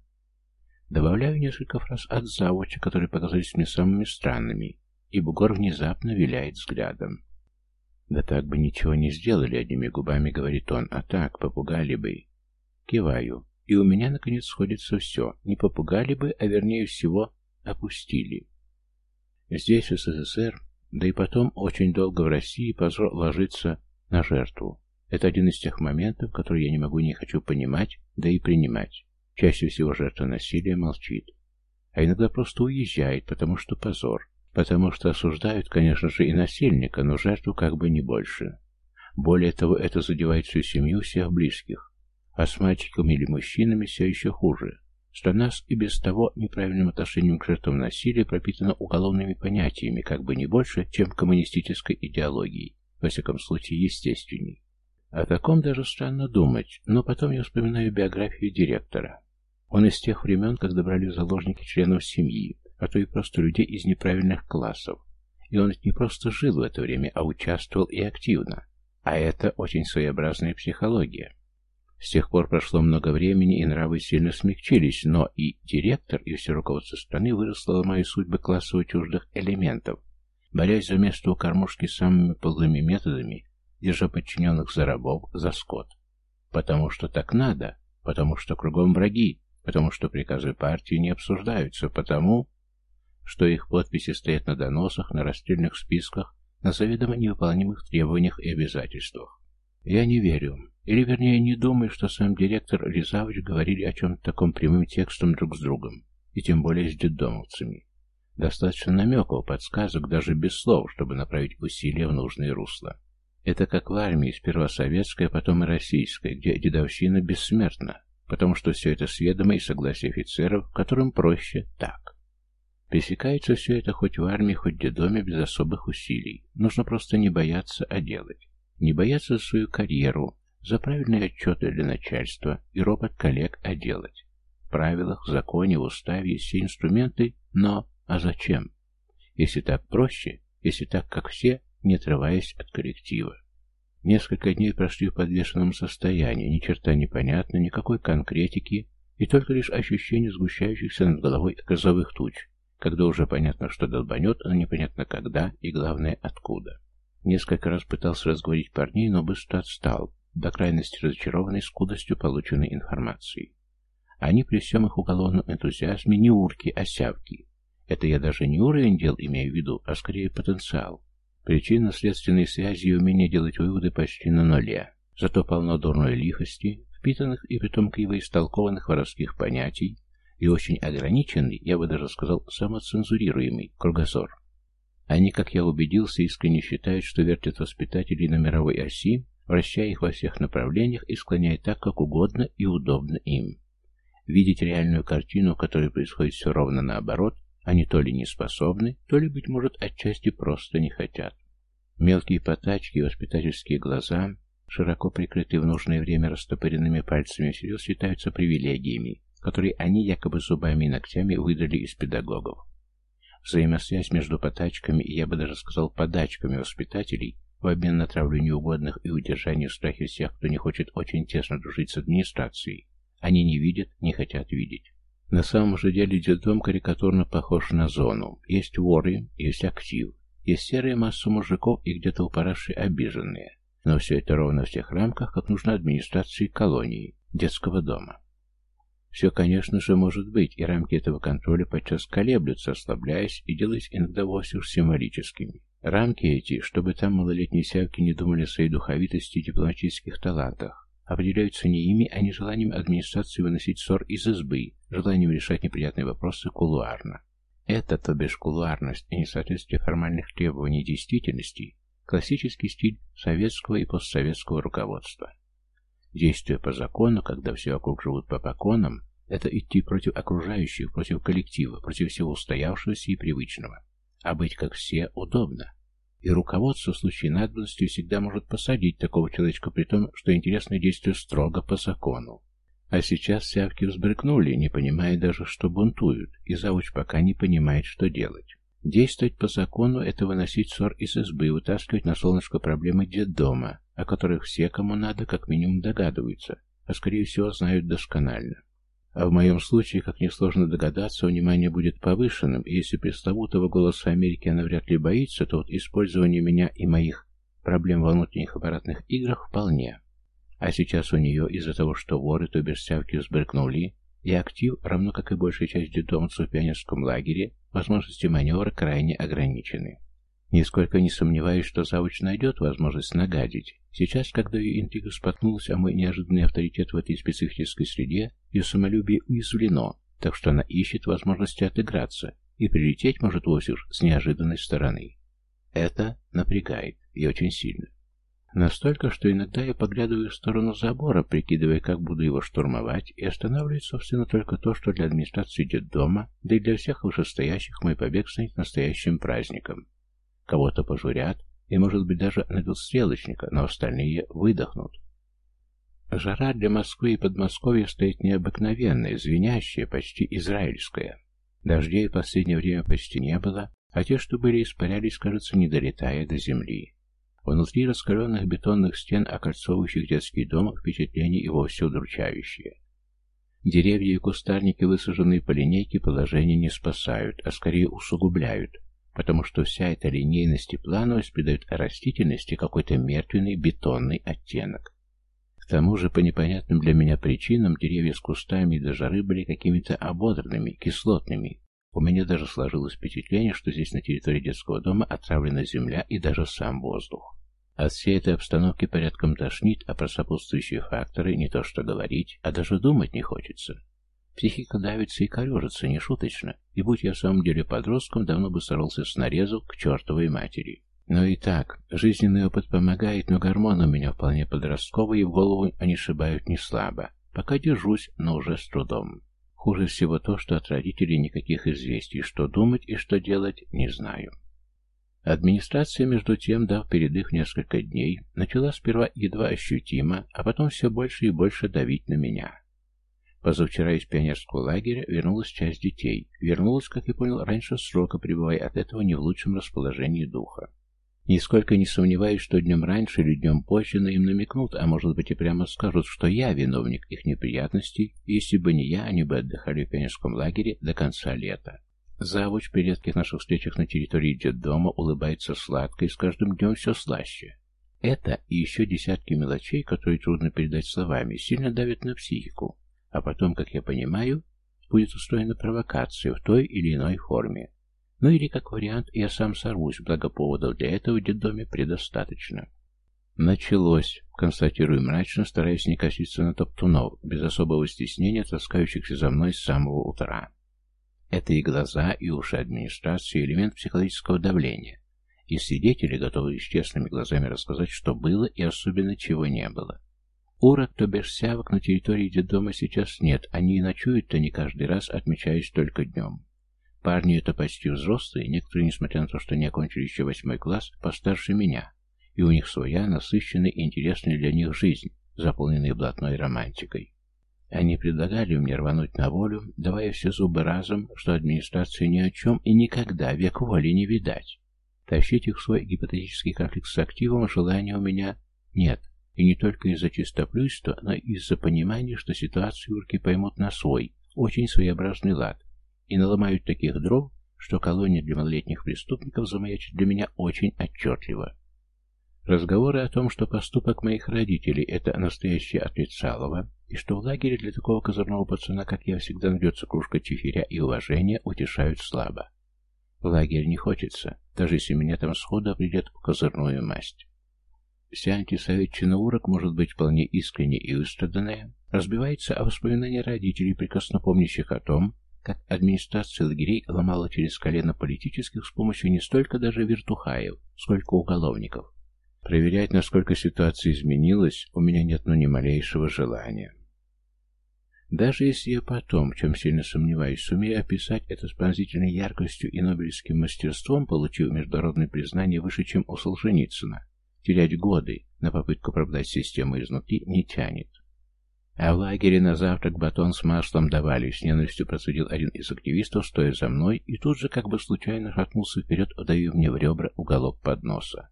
Добавляю несколько фраз от завуча, которые показались мне самыми странными, и бугор внезапно виляет взглядом. «Да так бы ничего не сделали одними губами», — говорит он, — «а так, попугали бы». Киваю, и у меня, наконец, сходится все. Не попугали бы, а вернее всего, опустили. Здесь, в СССР, да и потом очень долго в России позор ложится на жертву. Это один из тех моментов, которые я не могу и не хочу понимать, да и принимать. Чаще всего жертва насилия молчит. А иногда просто уезжает, потому что позор. Потому что осуждают, конечно же, и насильника, но жертву как бы не больше. Более того, это задевает всю семью всех близких. А с мальчиками или мужчинами все еще хуже. Страна с и без того неправильным отношением к жертвам насилия пропитана уголовными понятиями, как бы не больше, чем коммунистической идеологией, во всяком случае естественней. О таком даже странно думать, но потом я вспоминаю биографию директора. Он из тех времен, когда брали в заложники членов семьи, а то и просто людей из неправильных классов. И он не просто жил в это время, а участвовал и активно. А это очень своеобразная психология. С тех пор прошло много времени, и нравы сильно смягчились, но и директор, и все руководство страны выросло моей судьбы классово чуждых элементов, борясь за место у кормушки самыми подлыми методами, держа подчиненных за рабов, за скот. Потому что так надо, потому что кругом враги, потому что приказы партии не обсуждаются, потому что их подписи стоят на доносах, на расстрельных списках, на заведомо невыполнимых требованиях и обязательствах. Я не верю, или вернее не думаю, что сам директор Рязавыч говорили о чем-то таком прямым текстом друг с другом, и тем более с детдомовцами. Достаточно намеков, подсказок, даже без слов, чтобы направить усилия в нужное русло. Это как в армии, сперва советская, потом и российская, где дедовщина бессмертна, потому что все это сведомо и согласие офицеров, которым проще так. Пресекается все это хоть в армии, хоть в детдоме без особых усилий. Нужно просто не бояться, а делать. Не бояться за свою карьеру, за правильные отчеты для начальства и робот коллег, а делать. В правилах, в законе, в уставе есть все инструменты, но а зачем? Если так проще, если так, как все, не отрываясь от коллектива. Несколько дней прошли в подвешенном состоянии, ни черта непонятно, никакой конкретики, и только лишь ощущение сгущающихся над головой грозовых туч, когда уже понятно, что долбанет, но непонятно когда и, главное, откуда. Несколько раз пытался разговорить парней, но быстро отстал, до крайности разочарованный скудостью полученной информации. Они при всем их уголовном энтузиазме не урки, а сявки. Это я даже не уровень дел имею в виду, а скорее потенциал. Причинно-следственные связи и умение делать выводы почти на нуле. Зато полно дурной лихости, впитанных и притом криво истолкованных воровских понятий, и очень ограниченный, я бы даже сказал, самоцензурируемый кругозор. Они, как я убедился, искренне считают, что вертят воспитателей на мировой оси, вращая их во всех направлениях и склоняя так, как угодно и удобно им. Видеть реальную картину, в которой происходит все ровно наоборот, они то ли не способны, то ли, быть может, отчасти просто не хотят. Мелкие потачки и воспитательские глаза, широко прикрытые в нужное время растопыренными пальцами, всерьез считаются привилегиями, которые они якобы зубами и ногтями выдрали из педагогов. Взаимосвязь между потачками и, я бы даже сказал, подачками воспитателей в обмен на травлю неугодных и удержание в страхе всех, кто не хочет очень тесно дружить с администрацией, они не видят, не хотят видеть. На самом же деле детдом карикатурно похож на зону. Есть воры, есть актив, есть серая масса мужиков и где-то упоравшие обиженные. Но все это ровно в тех рамках, как нужно администрации колонии, детского дома. Все, конечно же, может быть, и рамки этого контроля подчас колеблются, ослабляясь и делаясь иногда вовсе уж символическими. Рамки эти, чтобы там малолетние сявки не думали о своей духовитости и дипломатических талантах, определяются не ими, а не желанием администрации выносить ссор из избы, желанием решать неприятные вопросы кулуарно. Это, то бишь кулуарность и несоответствие формальных требований действительности, классический стиль советского и постсоветского руководства. Действуя по закону, когда все вокруг живут по поконам, это идти против окружающих, против коллектива, против всего устоявшегося и привычного. А быть как все удобно. И руководство в случае надобности всегда может посадить такого человечка при том, что интересные действия строго по закону. А сейчас сявки взбрыкнули, не понимая даже, что бунтуют, и завуч пока не понимает, что делать. Действовать по закону – это выносить ссор из избы, вытаскивать на солнышко проблемы детдома, о которых все, кому надо, как минимум догадываются, а скорее всего знают досконально. А в моем случае, как несложно догадаться, внимание будет повышенным, и если пресловутого голоса Америки она вряд ли боится, то вот использование меня и моих проблем во внутренних аппаратных играх вполне. А сейчас у нее из-за того, что воры, то бишь сявки взбрыкнули, и актив, равно как и большая часть детдомцев в пионерском лагере, возможности маневра крайне ограничены. Нисколько не сомневаюсь, что завуч найдет возможность нагадить. Сейчас, когда ее интрига споткнулась, а мой неожиданный авторитет в этой специфической среде, ее самолюбие уязвлено, так что она ищет возможности отыграться, и прилететь может вовсе уж с неожиданной стороны. Это напрягает, и очень сильно. Настолько, что иногда я поглядываю в сторону забора, прикидывая, как буду его штурмовать, и останавливает, собственно, только то, что для администрации дома, да и для всех вышестоящих мой побег станет настоящим праздником. Кого-то пожурят, и, может быть, даже найдут стрелочника, но остальные выдохнут. Жара для Москвы и Подмосковья стоит необыкновенная, звенящая, почти израильская. Дождей в последнее время почти не было, а те, что были, испарялись, кажется, не долетая до земли. Внутри раскаленных бетонных стен, окольцовывающих детский дом, впечатление и вовсе удручающее. Деревья и кустарники, высаженные по линейке, положение не спасают, а скорее усугубляют, потому что вся эта линейность и плановость придает растительности какой-то мертвенный бетонный оттенок. К тому же, по непонятным для меня причинам, деревья с кустами до жары были какими-то ободранными, кислотными. У меня даже сложилось впечатление, что здесь на территории детского дома отравлена земля и даже сам воздух. От всей этой обстановки порядком тошнит, а про сопутствующие факторы не то что говорить, а даже думать не хочется. Психика давится и корежится, не шуточно, и будь я в самом деле подростком, давно бы сорвался с нарезу к чертовой матери. Но и так, жизненный опыт помогает, но гормоны у меня вполне подростковые, и в голову они шибают не слабо. Пока держусь, но уже с трудом. Хуже всего то, что от родителей никаких известий, что думать и что делать, не знаю. Администрация, между тем, дав передых несколько дней, начала сперва едва ощутимо, а потом все больше и больше давить на меня. Позавчера из пионерского лагеря вернулась часть детей. Вернулась, как я понял, раньше срока, пребывая от этого не в лучшем расположении духа. Нисколько не сомневаюсь, что днем раньше или днем позже на им намекнут, а может быть и прямо скажут, что я виновник их неприятностей, если бы не я, они бы отдыхали в пионерском лагере до конца лета. Завуч при редких наших встречах на территории детдома улыбается сладко и с каждым днем все слаще. Это и еще десятки мелочей, которые трудно передать словами, сильно давят на психику. А потом, как я понимаю, будет устроена провокация в той или иной форме. Ну или, как вариант, я сам сорвусь, благо поводов для этого в детдоме предостаточно. Началось, констатирую мрачно, стараясь не коситься на топтунов, без особого стеснения, таскающихся за мной с самого утра. Это и глаза, и уши администрации, элемент психологического давления. И свидетели, готовые с честными глазами рассказать, что было и особенно чего не было. Урок, то бишь сявок на территории детдома сейчас нет, они и ночуют-то не каждый раз, отмечаясь только днем. Парни это почти взрослые, некоторые, несмотря на то, что не окончили еще восьмой класс, постарше меня, и у них своя насыщенная и интересная для них жизнь, заполненная блатной романтикой. Они предлагали мне рвануть на волю, давая все зубы разом, что администрация ни о чем и никогда век воли не видать. Тащить их в свой гипотетический конфликт с активом желания у меня нет. И не только из-за чистоплюйства, но и из-за понимания, что ситуацию урки поймут на свой, очень своеобразный лад, и наломают таких дров, что колония для малолетних преступников замаячит для меня очень отчетливо. Разговоры о том, что поступок моих родителей – это настоящее отрицалово, и что в лагере для такого козырного пацана, как я, всегда найдется кружка чефиря и уважения, утешают слабо. В лагерь не хочется, даже если меня там сходу определят в козырную масть. Вся антисоветчина урок может быть вполне искренне и выстраданная, разбивается о воспоминания родителей, прекрасно помнящих о том, как администрация лагерей ломала через колено политических с помощью не столько даже вертухаев, сколько уголовников. Проверять, насколько ситуация изменилась, у меня нет ну ни малейшего желания. Даже если я потом, чем сильно сомневаюсь, сумею описать это с пронзительной яркостью и нобелевским мастерством, получив международное признание выше, чем у Солженицына, терять годы на попытку оправдать систему изнутри не тянет. А в лагере на завтрак батон с маслом давали, с ненавистью процедил один из активистов, стоя за мной, и тут же как бы случайно шатнулся вперед, удавив мне в ребра уголок подноса.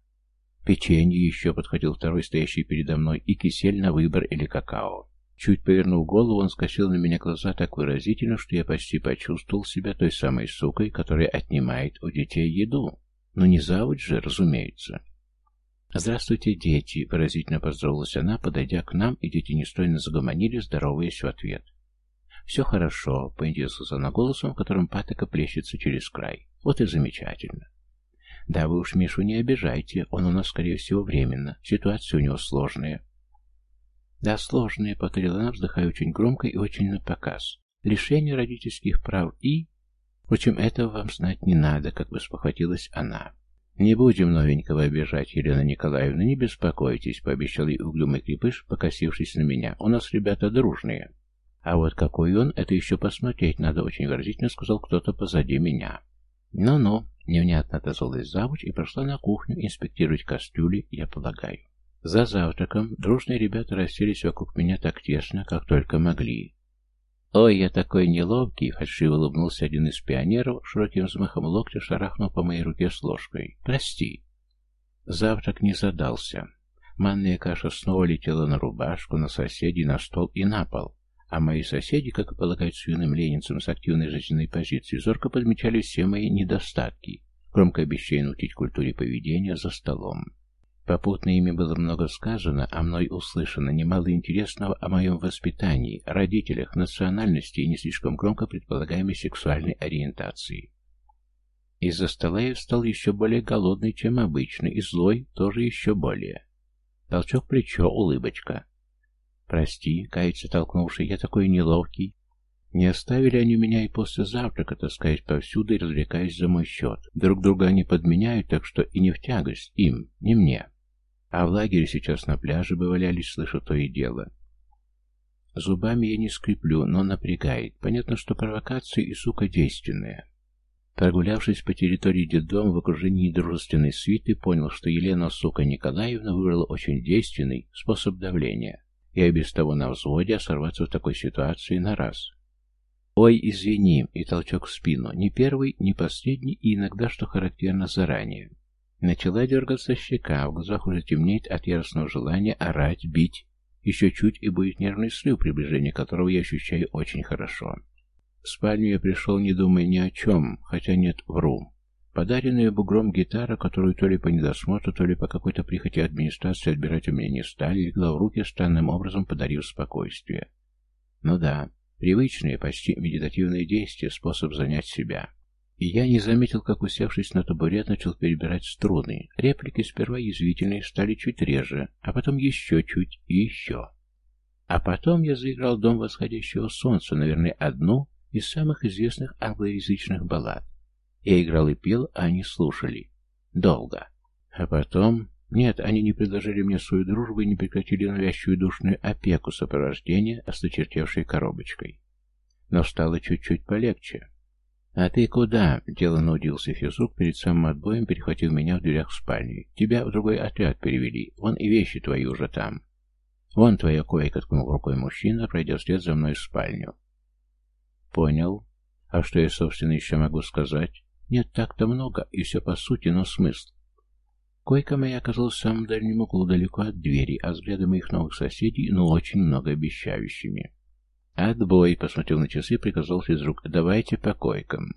Печенье еще подходил второй, стоящий передо мной, и кисель на выбор или какао. Чуть повернув голову, он скосил на меня глаза так выразительно, что я почти почувствовал себя той самой сукой, которая отнимает у детей еду. Но не завуч же, разумеется. «Здравствуйте, дети!» — выразительно поздоровалась она, подойдя к нам, и дети нестойно загомонили, здороваясь в ответ. «Все хорошо», — поинтересовался она голосом, в котором патока плещется через край. «Вот и замечательно». «Да вы уж Мишу не обижайте, он у нас, скорее всего, временно. Ситуация у него сложная. «Да, сложные», — повторила она, вздыхая очень громко и очень напоказ. «Лишение родительских прав и...» «Впрочем, этого вам знать не надо», — как бы спохватилась она. «Не будем новенького обижать, Елена Николаевна, не беспокойтесь», — пообещал ей углюмый крепыш, покосившись на меня. «У нас ребята дружные». «А вот какой он, это еще посмотреть надо очень выразительно», — сказал кто-то позади меня. «Ну-ну», — невнятно отозвалась завуч и прошла на кухню инспектировать кастрюли, я полагаю. За завтраком дружные ребята расселись вокруг меня так тесно, как только могли. «Ой, я такой неловкий!» — фальшиво улыбнулся один из пионеров, широким взмахом локтя шарахнув по моей руке с ложкой. «Прости!» Завтрак не задался. Манная каша снова летела на рубашку, на соседей, на стол и на пол. А мои соседи, как и полагают свиным ленинцам с активной жизненной позицией, зорко подмечали все мои недостатки, громко обещая научить культуре поведения за столом. Попутно ими было много сказано, а мной услышано немало интересного о моем воспитании, родителях, национальности и не слишком громко предполагаемой сексуальной ориентации. Из-за стола я встал еще более голодный, чем обычно, и злой тоже еще более. Толчок плечо, улыбочка. «Прости», — кается толкнувший, — «я такой неловкий». Не оставили они меня и после завтрака таскаясь повсюду и развлекаясь за мой счет. Друг друга они подменяют, так что и не в тягость им, не мне. А в лагере сейчас на пляже бы валялись, слышу то и дело. Зубами я не скреплю, но напрягает. Понятно, что провокация и сука действенная. Прогулявшись по территории детдома в окружении дружественной свиты, понял, что Елена, сука Николаевна, выбрала очень действенный способ давления. И без того на взводе, а сорваться в такой ситуации на раз. «Ой, извини!» и толчок в спину. Не первый, не последний, и иногда, что характерно, заранее. Начала дергаться щека, в глазах уже темнеет от яростного желания орать, бить. Еще чуть и будет нервный срыв, приближение которого я ощущаю очень хорошо. В спальню я пришел, не думая ни о чем, хотя нет, вру. Подаренная бугром гитара, которую то ли по недосмотру, то ли по какой-то прихоти администрации отбирать у меня не стали, легла в руки, странным образом подарив спокойствие. Ну да, привычное, почти медитативное действие, способ занять себя. И я не заметил, как, усевшись на табурет, начал перебирать струны. Реплики сперва язвительные стали чуть реже, а потом еще чуть и еще. А потом я заиграл «Дом восходящего солнца», наверное, одну из самых известных англоязычных баллад. Я играл и пел, а они слушали. Долго. А потом... Нет, они не предложили мне свою дружбу и не прекратили навязчивую душную опеку сопровождения осточертевшей коробочкой. Но стало чуть-чуть полегче. «А ты куда?» — деланно удивился физрук перед самым отбоем, перехватив меня в дверях спальни. «Тебя в другой отряд перевели. Вон и вещи твои уже там». «Вон твоя койка», — ткнул рукой мужчина, пройдя вслед за мной в спальню. «Понял. А что я, собственно, еще могу сказать? Нет, так-то много, и все по сути, но смысл. Койка моя оказалась в самом дальнем углу, далеко от двери, а взгляды моих новых соседей, ну, очень многообещающими. «Отбой!» — посмотрел на часы, приказал физрук. «Давайте по койкам».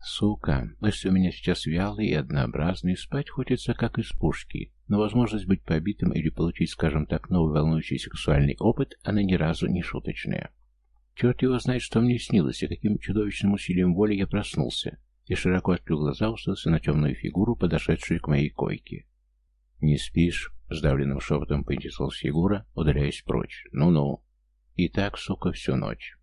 Сука, мысли у меня сейчас вялые и однообразные, спать хочется как из пушки, но возможность быть побитым или получить, скажем так, новый волнующий сексуальный опыт, она ни разу не шуточная. Черт его знает, что мне снилось, и каким чудовищным усилием воли я проснулся, и широко открыл глаза, уставился на темную фигуру, подошедшую к моей койке. «Не спишь?» — сдавленным шепотом поинтересовалась фигура, удаляясь прочь. «Ну-ну». И так, сука, всю ночь.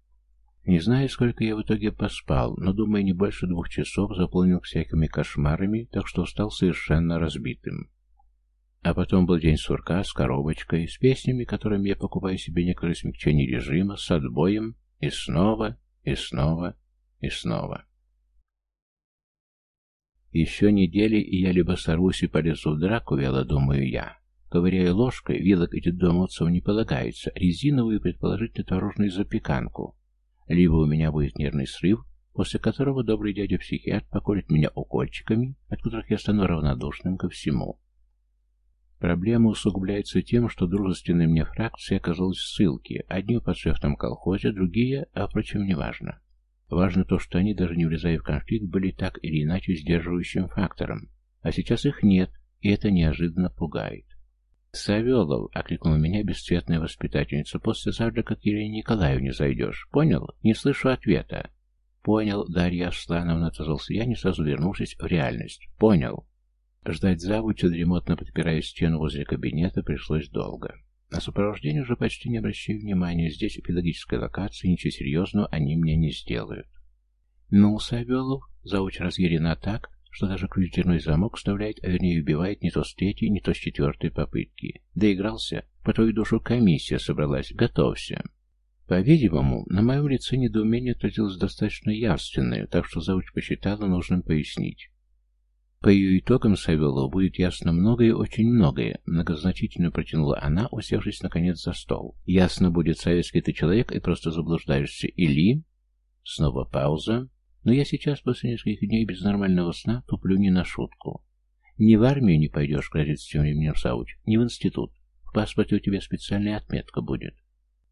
Не знаю, сколько я в итоге поспал, но, думаю, не больше двух часов заполнил всякими кошмарами, так что стал совершенно разбитым. А потом был день сурка с коробочкой, с песнями, которыми я покупаю себе некоторые смягчения режима, с отбоем, и снова, и снова, и снова. Еще недели, и я либо сорвусь и полезу в драку, вяло думаю я. Ковыряя ложкой, вилок и детдомовцев не полагается, резиновую, предположительно, творожную запеканку, либо у меня будет нервный срыв, после которого добрый дядя-психиатр поколет меня укольчиками, от которых я стану равнодушным ко всему. Проблема усугубляется тем, что дружественная мне фракция оказалась в ссылке, одни в подшефном колхозе, другие, а впрочем, неважно. Важно то, что они, даже не влезая в конфликт, были так или иначе сдерживающим фактором, а сейчас их нет, и это неожиданно пугает. «Савелов!» — окликнула меня бесцветная воспитательница. «Послезавтра как Елене Николаевне зайдешь. Понял? Не слышу ответа». «Понял, Дарья Аслановна», — отозвался я, не сразу вернувшись в реальность. «Понял». Ждать завуча, дремотно подпирая стену возле кабинета, пришлось долго. На сопровождение уже почти не обращаю внимания. Здесь, в педагогической локации, ничего серьезного они мне не сделают. «Ну, Савелов?» — зауч разъярена так, что даже ключ-дверной замок вставляет, а вернее убивает не то с третьей, не то с четвертой попытки. Доигрался, по твою душу комиссия собралась, готовься. По-видимому, на моем лице недоумение отразилось достаточно явственное, так что завуч посчитала нужным пояснить. По ее итогам Савелову будет ясно многое, очень многое, многозначительно протянула она, усевшись наконец за стол. Ясно будет, советский ты человек и просто заблуждаешься, или... Снова пауза. Но я сейчас, после нескольких дней без нормального сна, туплю не на шутку. Ни в армию не пойдешь, грозит тем временем Сауч, ни в институт. В паспорте у тебя специальная отметка будет.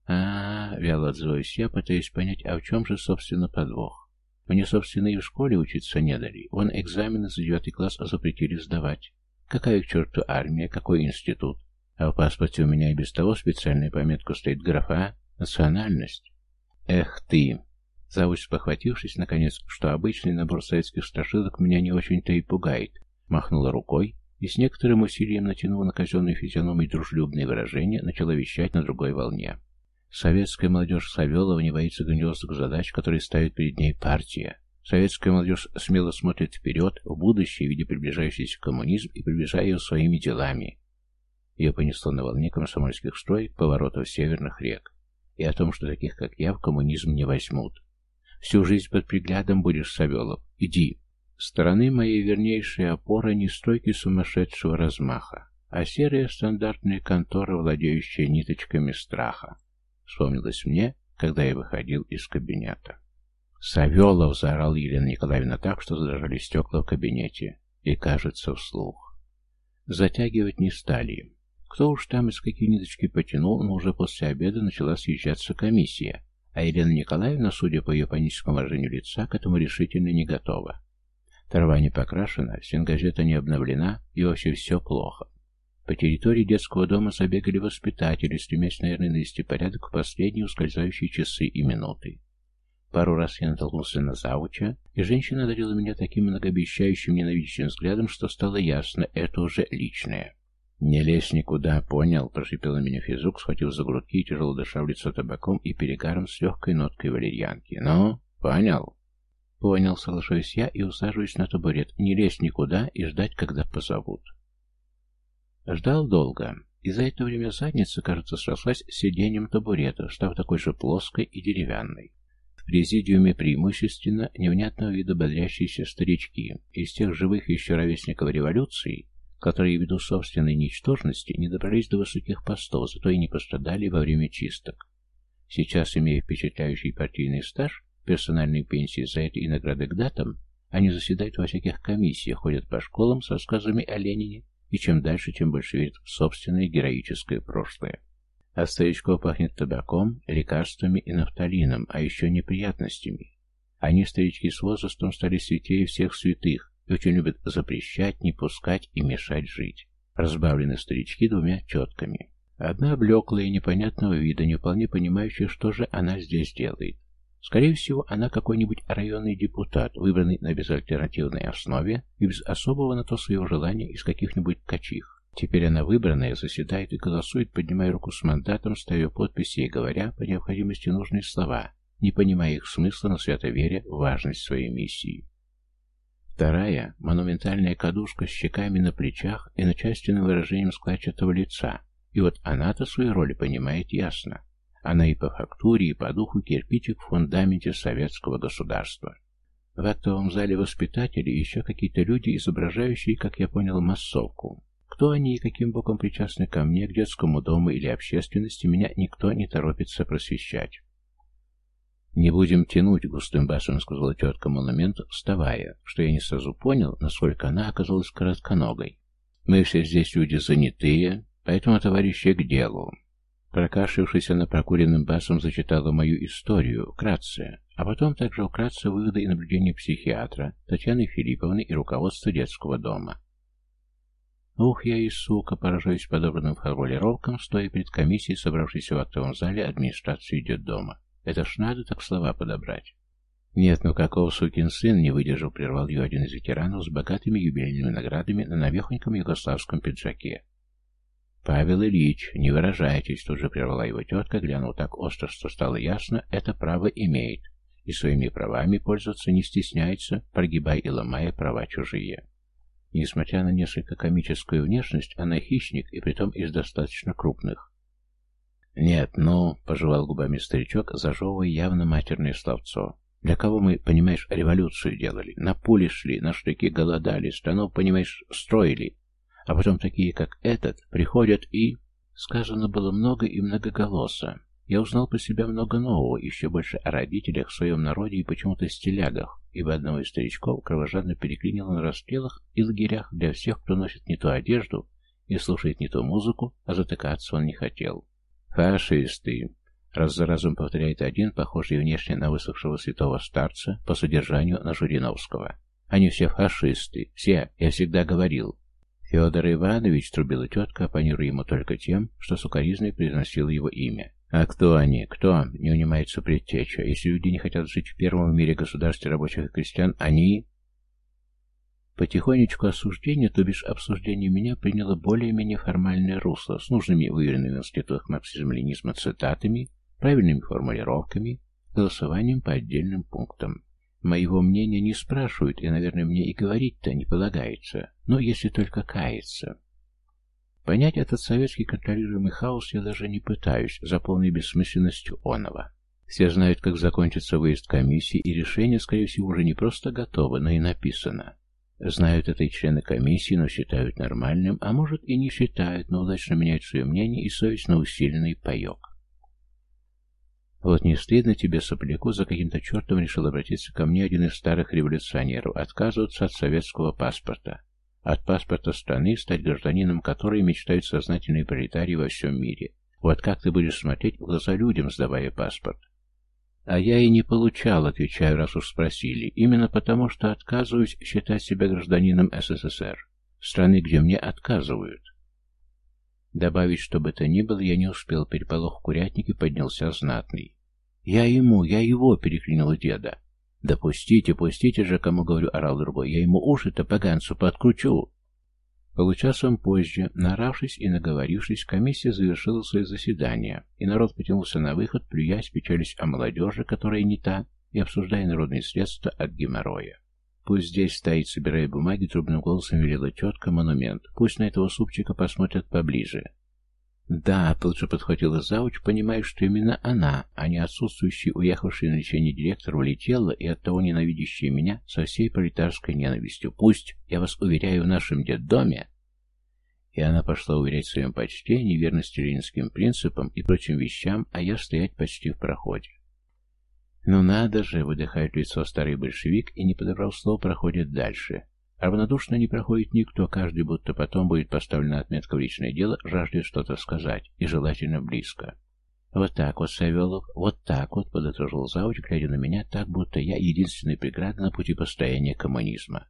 А, -а, -а вяло отзываюсь я, пытаясь понять, а в чем же, собственно, подвох. Мне, собственно, и в школе учиться не дали. Вон экзамены за девятый класс запретили сдавать. Какая к черту армия, какой институт? А в паспорте у меня и без того специальная пометка стоит графа «Национальность». Эх ты! Завуч, похватившись, наконец, что обычный набор советских страшилок меня не очень-то и пугает, махнула рукой и с некоторым усилием натянула на казенную физиономию дружелюбные выражения, начала вещать на другой волне. Советская молодежь Савелова не боится грандиозных задач, которые ставит перед ней партия. Советская молодежь смело смотрит вперед, в будущее, видя приближающийся коммунизм и приближая его своими делами. Ее понесло на волне комсомольских строек, поворотов северных рек, и о том, что таких, как я, в коммунизм не возьмут. Всю жизнь под приглядом будешь, Савелов. Иди. Стороны моей вернейшая опора не стойки сумасшедшего размаха, а серая стандартная контора, владеющая ниточками страха. Вспомнилось мне, когда я выходил из кабинета. «Савелов!» — заорал Елена Николаевна так, что задрожали стекла в кабинете. И, кажется, вслух. Затягивать не стали. Кто уж там из какие ниточки потянул, но уже после обеда начала съезжаться комиссия, а Елена Николаевна, судя по ее паническому выражению лица, к этому решительно не готова. Трава не покрашена, стенгазета не обновлена, и вообще все плохо. По территории детского дома забегали воспитатели, стремясь, наверное, навести порядок в последние ускользающие часы и минуты. Пару раз я натолкнулся на завуча, и женщина одарила меня таким многообещающим ненавидящим взглядом, что стало ясно, это уже личное. «Не лезь никуда, понял?» — прошипел меня физук, схватив за грудки и тяжело дыша в лицо табаком и перегаром с легкой ноткой валерьянки. «Ну, понял?» «Понял», — соглашаюсь я и усаживаюсь на табурет. «Не лезь никуда и ждать, когда позовут». Ждал долго, и за это время задница, кажется, срослась с сиденьем табурета, став такой же плоской и деревянной. В президиуме преимущественно невнятного вида бодрящиеся старички, из тех живых еще ровесников революции, которые ввиду собственной ничтожности не добрались до высоких постов, зато и не пострадали во время чисток. Сейчас, имея впечатляющий партийный стаж, персональные пенсии за это и награды к датам, они заседают во всяких комиссиях, ходят по школам с рассказами о Ленине, и чем дальше, тем больше верят в собственное героическое прошлое. От старичков пахнет табаком, лекарствами и нафталином, а еще неприятностями. Они, старички с возрастом, стали святее всех святых и очень любят запрещать, не пускать и мешать жить. Разбавлены старички двумя тетками. Одна облеклая и непонятного вида, не вполне понимающая, что же она здесь делает. Скорее всего, она какой-нибудь районный депутат, выбранный на безальтернативной основе и без особого на то своего желания из каких-нибудь качих. Теперь она выбранная, заседает и голосует, поднимая руку с мандатом, ставя подписи и говоря по необходимости нужные слова, не понимая их смысла, но свято веря в важность своей миссии. Вторая — монументальная кадушка с щеками на плечах и начальственным выражением складчатого лица, и вот она-то свои роли понимает ясно. Она и по фактуре, и по духу кирпичик в фундаменте советского государства. В актовом зале воспитатели и еще какие-то люди, изображающие, как я понял, массовку. Кто они и каким боком причастны ко мне, к детскому дому или общественности, меня никто не торопится просвещать. «Не будем тянуть», — густым басом сказала тетка Монумент, вставая, что я не сразу понял, насколько она оказалась коротконогой. «Мы все здесь люди занятые, поэтому, товарищи, к делу». Прокашившись, она прокуренным басом зачитала мою историю, вкратце, а потом также вкратце выводы и наблюдения психиатра Татьяны Филипповны и руководства детского дома. Ух, я и сука, поражаюсь подобранным формулировкам, стоя перед комиссией, собравшейся в актовом зале администрации детдома. Это ж надо так слова подобрать. Нет, ну какого сукин сын, не выдержал, прервал ее один из ветеранов с богатыми юбилейными наградами на навехоньком югославском пиджаке. «Павел Ильич, не выражайтесь», тут же прервала его тетка, глянув так остро, что стало ясно, это право имеет, и своими правами пользоваться не стесняется, прогибая и ломая права чужие. Несмотря на несколько комическую внешность, она хищник, и притом из достаточно крупных. «Нет, ну...» — пожевал губами старичок, зажевывая явно матерное словцо. «Для кого мы, понимаешь, революцию делали? На пули шли, на штыки голодали, станов, понимаешь, строили. А потом такие, как этот, приходят и...» Сказано было много и многоголосо. Я узнал про себя много нового, еще больше о родителях, своем народе и почему-то стилягах, ибо одного из старичков кровожадно переклинило на расстрелах и лагерях для всех, кто носит не ту одежду и слушает не ту музыку, а затыкаться он не хотел. «Фашисты!» Раз за разом повторяет один, похожий внешне на высохшего святого старца, по содержанию на Журиновского. «Они все фашисты. Все. Я всегда говорил. Федор Иванович трубила тетка, оппонируя ему только тем, что сукоризной произносил его имя. А кто они? Кто? Не унимается предтеча. Если люди не хотят жить в первом в мире государстве рабочих и крестьян, они... Потихонечку осуждение, то бишь обсуждение меня, приняло более-менее формальное русло с нужными выверенными в институтах марксизма-ленизма цитатами, правильными формулировками, голосованием по отдельным пунктам. Моего мнения не спрашивают, и, наверное, мне и говорить-то не полагается, но если только каяться. Понять этот советский контролируемый хаос я даже не пытаюсь, за полной бессмысленностью оного. Все знают, как закончится выезд комиссии, и решение, скорее всего, уже не просто готово, но и написано. Знают это и члены комиссии, но считают нормальным, а может и не считают, но удачно меняют свое мнение и совесть на усиленный паек. Вот не стыдно тебе, сопляку, за каким-то чертом решил обратиться ко мне один из старых революционеров, отказываться от советского паспорта от паспорта страны, стать гражданином которой мечтают сознательные пролетарии во всем мире. Вот как ты будешь смотреть в глаза людям, сдавая паспорт? А я и не получал, отвечаю, раз уж спросили, именно потому, что отказываюсь считать себя гражданином СССР, страны, где мне отказывают. Добавить, что бы то ни было, я не успел, переполох в курятнике поднялся знатный. «Я ему, я его!» — переклинил деда. «Да пустите, пустите же, кому говорю», — орал другой. «Я ему уши-то поганцу подкручу». Получасом позже, наравшись и наговорившись, комиссия завершила свое заседание, и народ потянулся на выход, плюясь, печались о молодежи, которая не та, и обсуждая народные средства от геморроя. «Пусть здесь стоит, собирая бумаги», — трубным голосом велела тетка монумент. «Пусть на этого супчика посмотрят поближе. Да, тут же подхватила зауч, понимая, что именно она, а не отсутствующий, уехавший на лечение директор, улетела и оттого ненавидящая меня со всей пролетарской ненавистью. Пусть, я вас уверяю, в нашем детдоме. И она пошла уверять в своем почтении, верности ленинским принципам и прочим вещам, а я стоять почти в проходе. «Ну надо же!» — выдыхает лицо старый большевик и, не подобрав слов, проходит дальше. Равнодушно не проходит никто, каждый будто потом будет поставлена отметка в личное дело, жаждет что-то сказать, и желательно близко. Вот так вот, Савелов, вот так вот, подытожил завуч, глядя на меня так, будто я единственный преграда на пути постояния коммунизма.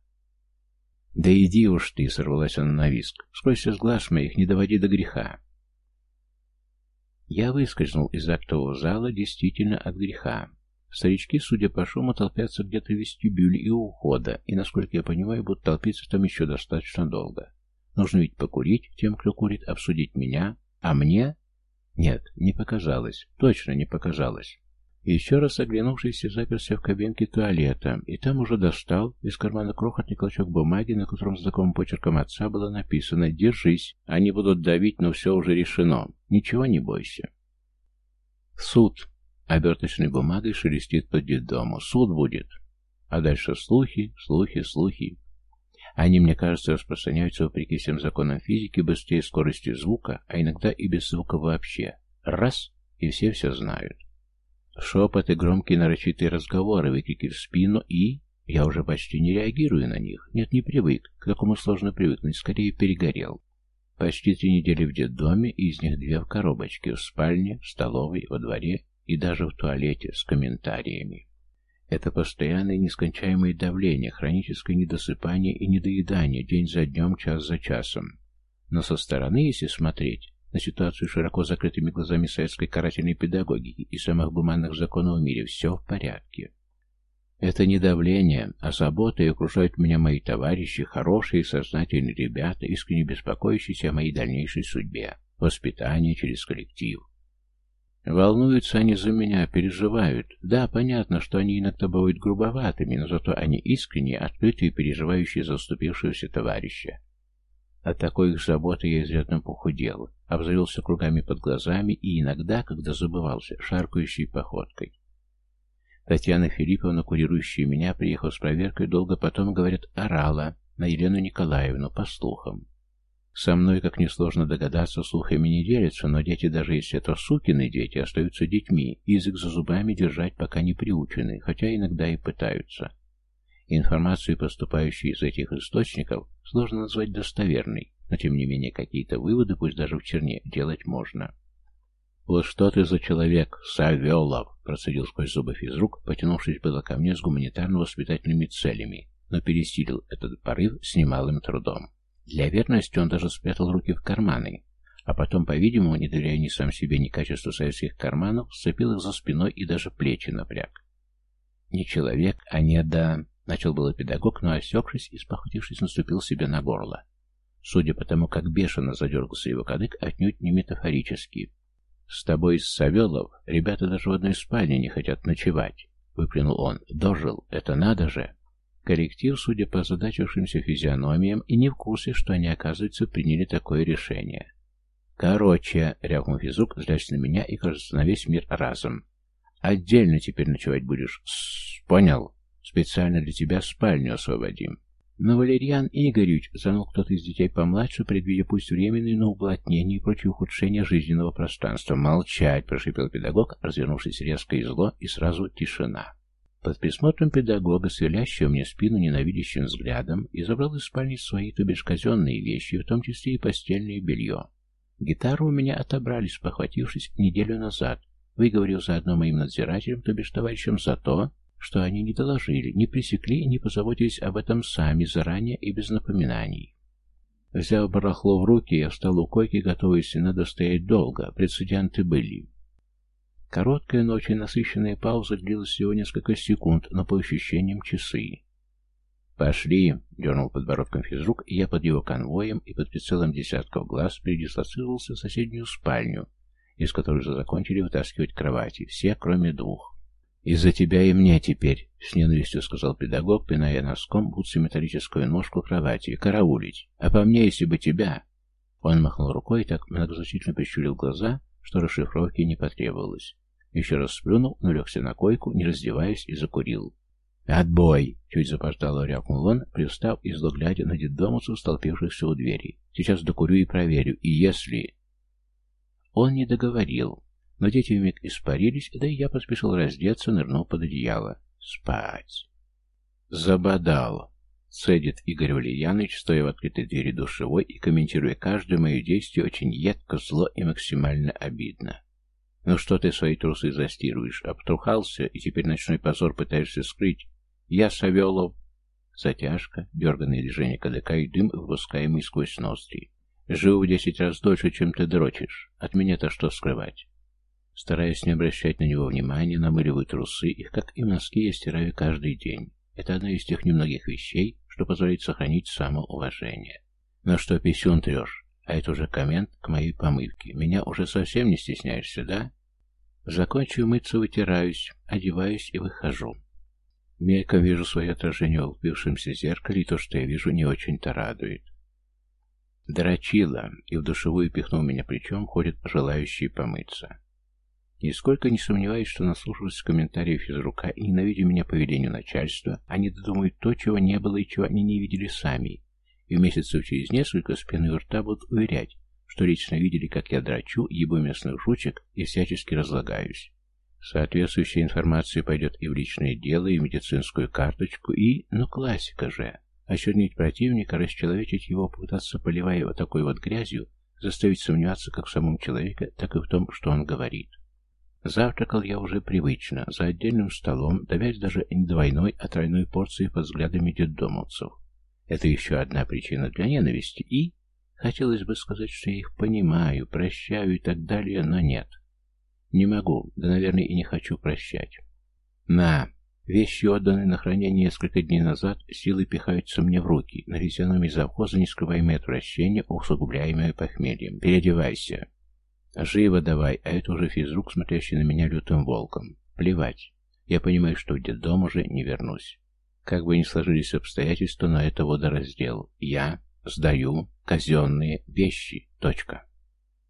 «Да иди уж ты!» — сорвалась она на виск. «Скройся с глаз моих, не доводи до греха!» Я выскользнул из актового зала действительно от греха. Старички, судя по шуму, толпятся где-то в вестибюле и ухода, и, насколько я понимаю, будут толпиться там еще достаточно долго. Нужно ведь покурить тем, кто курит, обсудить меня, а мне... Нет, не показалось, точно не показалось. Еще раз оглянувшись, заперся в кабинке туалета, и там уже достал из кармана крохотный клочок бумаги, на котором знакомым почерком отца было написано «Держись, они будут давить, но все уже решено. Ничего не бойся». Суд. Оберточной бумагой шелестит под детдому. Суд будет. А дальше слухи, слухи, слухи. Они, мне кажется, распространяются вопреки всем законам физики быстрее скорости звука, а иногда и без звука вообще. Раз, и все все знают. Шепоты, громкие нарочитые разговоры, выкрики в спину и... Я уже почти не реагирую на них. Нет, не привык. К такому сложно привыкнуть. Скорее перегорел. Почти три недели в детдоме, и из них две в коробочке. В спальне, в столовой, во дворе и даже в туалете с комментариями. Это постоянное нескончаемое давление, хроническое недосыпание и недоедание день за днем, час за часом. Но со стороны, если смотреть на ситуацию широко закрытыми глазами советской карательной педагогики и самых гуманных законов в мире, все в порядке. Это не давление, а забота, и окружают меня мои товарищи, хорошие и сознательные ребята, искренне беспокоящиеся о моей дальнейшей судьбе, воспитание через коллектив. Волнуются они за меня, переживают. Да, понятно, что они иногда бывают грубоватыми, но зато они искренне, открытые, переживающие за уступившегося товарища. От такой их заботы я изрядно похудел, обзавелся кругами под глазами и иногда, когда забывался, шаркающей походкой. Татьяна Филипповна, курирующая меня, приехав с проверкой, долго потом, говорят, орала на Елену Николаевну, по слухам. Со мной, как несложно догадаться, слухами не делятся, но дети, даже если это сукины дети, остаются детьми, язык за зубами держать пока не приучены, хотя иногда и пытаются. Информацию, поступающую из этих источников, сложно назвать достоверной, но тем не менее какие-то выводы, пусть даже в черне, делать можно. «Вот что ты за человек, Савелов!» — процедил сквозь зубы физрук, потянувшись было ко мне с гуманитарно-воспитательными целями, но пересилил этот порыв с немалым трудом. Для верности он даже спрятал руки в карманы, а потом, по-видимому, не доверяя ни сам себе, ни качеству советских карманов, сцепил их за спиной и даже плечи напряг. Не человек, а не да... Начал было педагог, но, осекшись и спохватившись, наступил себе на горло. Судя по тому, как бешено задергался его кадык, отнюдь не метафорически. «С тобой, Савелов, ребята даже в одной спальне не хотят ночевать», — выплюнул он. «Дожил, это надо же!» Коллектив, судя по озадачившимся физиономиям, и не в курсе, что они, оказывается, приняли такое решение. «Короче», — рявкнул физрук, злясь на меня и, кажется, на весь мир разом. «Отдельно теперь ночевать будешь. С Понял. Специально для тебя спальню освободим». Но Валерьян Игоревич занул кто-то из детей помладше, предвидя пусть временное, но уплотнение и прочее ухудшение жизненного пространства. «Молчать!» — прошипел педагог, развернувшись резко и зло, и сразу тишина. Под присмотром педагога, сверлящего мне спину ненавидящим взглядом, и забрал из спальни свои, то бишь казенные вещи, в том числе и постельное белье. Гитару у меня отобрали, спохватившись неделю назад, выговорил заодно моим надзирателям, то бишь товарищам за то, что они не доложили, не пресекли и не позаботились об этом сами, заранее и без напоминаний. Взяв барахло в руки, я встал у койки, готовый, если надо стоять долго, прецеденты были. Короткая, но очень насыщенная пауза длилась всего несколько секунд, но по ощущениям часы. «Пошли!» — дернул подбородком физрук, и я под его конвоем и под прицелом десятков глаз передислоцировался в соседнюю спальню, из которой уже закончили вытаскивать кровати, все, кроме двух. «Из-за тебя и мне теперь», — с ненавистью сказал педагог, пиная носком бутсы металлическую ножку кровати. «Караулить! А по мне, если бы тебя...» Он махнул рукой и так многозначительно прищурил глаза, что расшифровки не потребовалось. Еще раз сплюнул, но легся на койку, не раздеваясь, и закурил. «Отбой!» — чуть запоздало рявкнул он, привстав и зло на детдомовцев, столпившихся у двери. «Сейчас докурю и проверю, и если...» Он не договорил, но дети вмиг испарились, да и я поспешил раздеться, нырнул под одеяло. Спать. Забодал. Цедит Игорь Валерьянович, стоя в открытой двери душевой и комментируя каждое мое действие очень едко, зло и максимально обидно. Ну что ты свои трусы застирываешь? Обтрухался, и теперь ночной позор пытаешься скрыть? Я Савелов. Затяжка, дерганное движение кадыка и дым, выпускаемый сквозь ноздри. Живу в десять раз дольше, чем ты дрочишь. От меня-то что скрывать? Стараясь не обращать на него внимания, намыливаю трусы, их, как и носки, я стираю каждый день. Это одна из тех немногих вещей, что позволяет сохранить самоуважение. Но что писюн трешь? А это уже коммент к моей помывке. Меня уже совсем не стесняешься, да? Закончив мыться, вытираюсь, одеваюсь и выхожу. Мельком вижу свое отражение в упившемся зеркале, и то, что я вижу, не очень-то радует. Дрочила, и в душевую пихнул меня плечом, ходят желающие помыться. Нисколько не сомневаюсь, что наслушавшись комментариев физрука и ненавидя меня по велению начальства, они додумают то, чего не было и чего они не видели сами, и месяцев через несколько с у рта будут уверять, что лично видели, как я драчу, ебу местных жучек и всячески разлагаюсь. Соответствующая информация пойдет и в личное дело, и в медицинскую карточку, и... ну классика же. Очернить противника, расчеловечить его, попытаться, поливая его такой вот грязью, заставить сомневаться как в самом человеке, так и в том, что он говорит. Завтракал я уже привычно, за отдельным столом, давясь даже не двойной, а тройной порцией под взглядами детдомовцев. Это еще одна причина для ненависти, и... Хотелось бы сказать, что я их понимаю, прощаю и так далее, но нет. Не могу, да, наверное, и не хочу прощать. На! Вещи, отданные на хранение несколько дней назад, силы пихаются мне в руки, на физиономии завхоза нескрываемое отвращение, усугубляемое похмельем. Переодевайся. Живо давай, а это уже физрук, смотрящий на меня лютым волком. Плевать. Я понимаю, что в детдом уже не вернусь. Как бы ни сложились обстоятельства, но это водораздел. Я сдаю казенные вещи. Точка.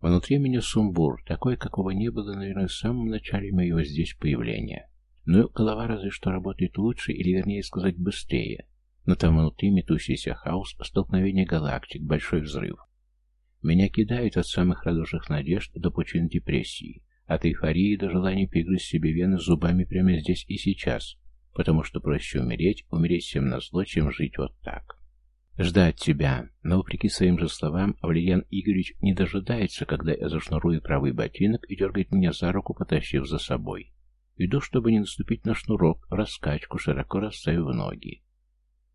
Внутри меня сумбур, такой, какого не было, наверное, в самом начале моего здесь появления. Ну, голова разве что работает лучше, или, вернее сказать, быстрее. Но там внутри метущийся хаос, столкновение галактик, большой взрыв. Меня кидают от самых радужных надежд до пучин депрессии, от эйфории до желания перегрызть себе вены зубами прямо здесь и сейчас, потому что проще умереть, умереть всем назло, чем жить вот так. Ждать тебя. Но, вопреки своим же словам, Валерьян Игоревич не дожидается, когда я зашнурую правый ботинок и дергает меня за руку, потащив за собой. Иду, чтобы не наступить на шнурок, раскачку, широко расставив ноги.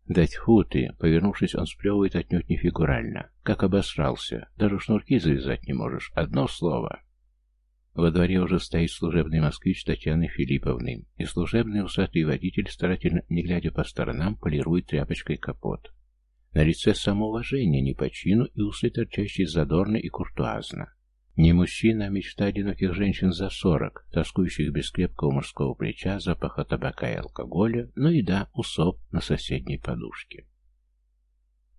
Да тьфу ты! Повернувшись, он сплевывает отнюдь не фигурально. Как обосрался. Даже шнурки завязать не можешь. Одно слово. Во дворе уже стоит служебный москвич Татьяны Филипповны, и служебный усатый водитель, старательно не глядя по сторонам, полирует тряпочкой капот. На лице самоуважение, не по чину, и усы торчащие задорно и куртуазно. Не мужчина, а мечта одиноких женщин за сорок, тоскующих без крепкого мужского плеча, запаха табака и алкоголя, ну и да, усоп на соседней подушке.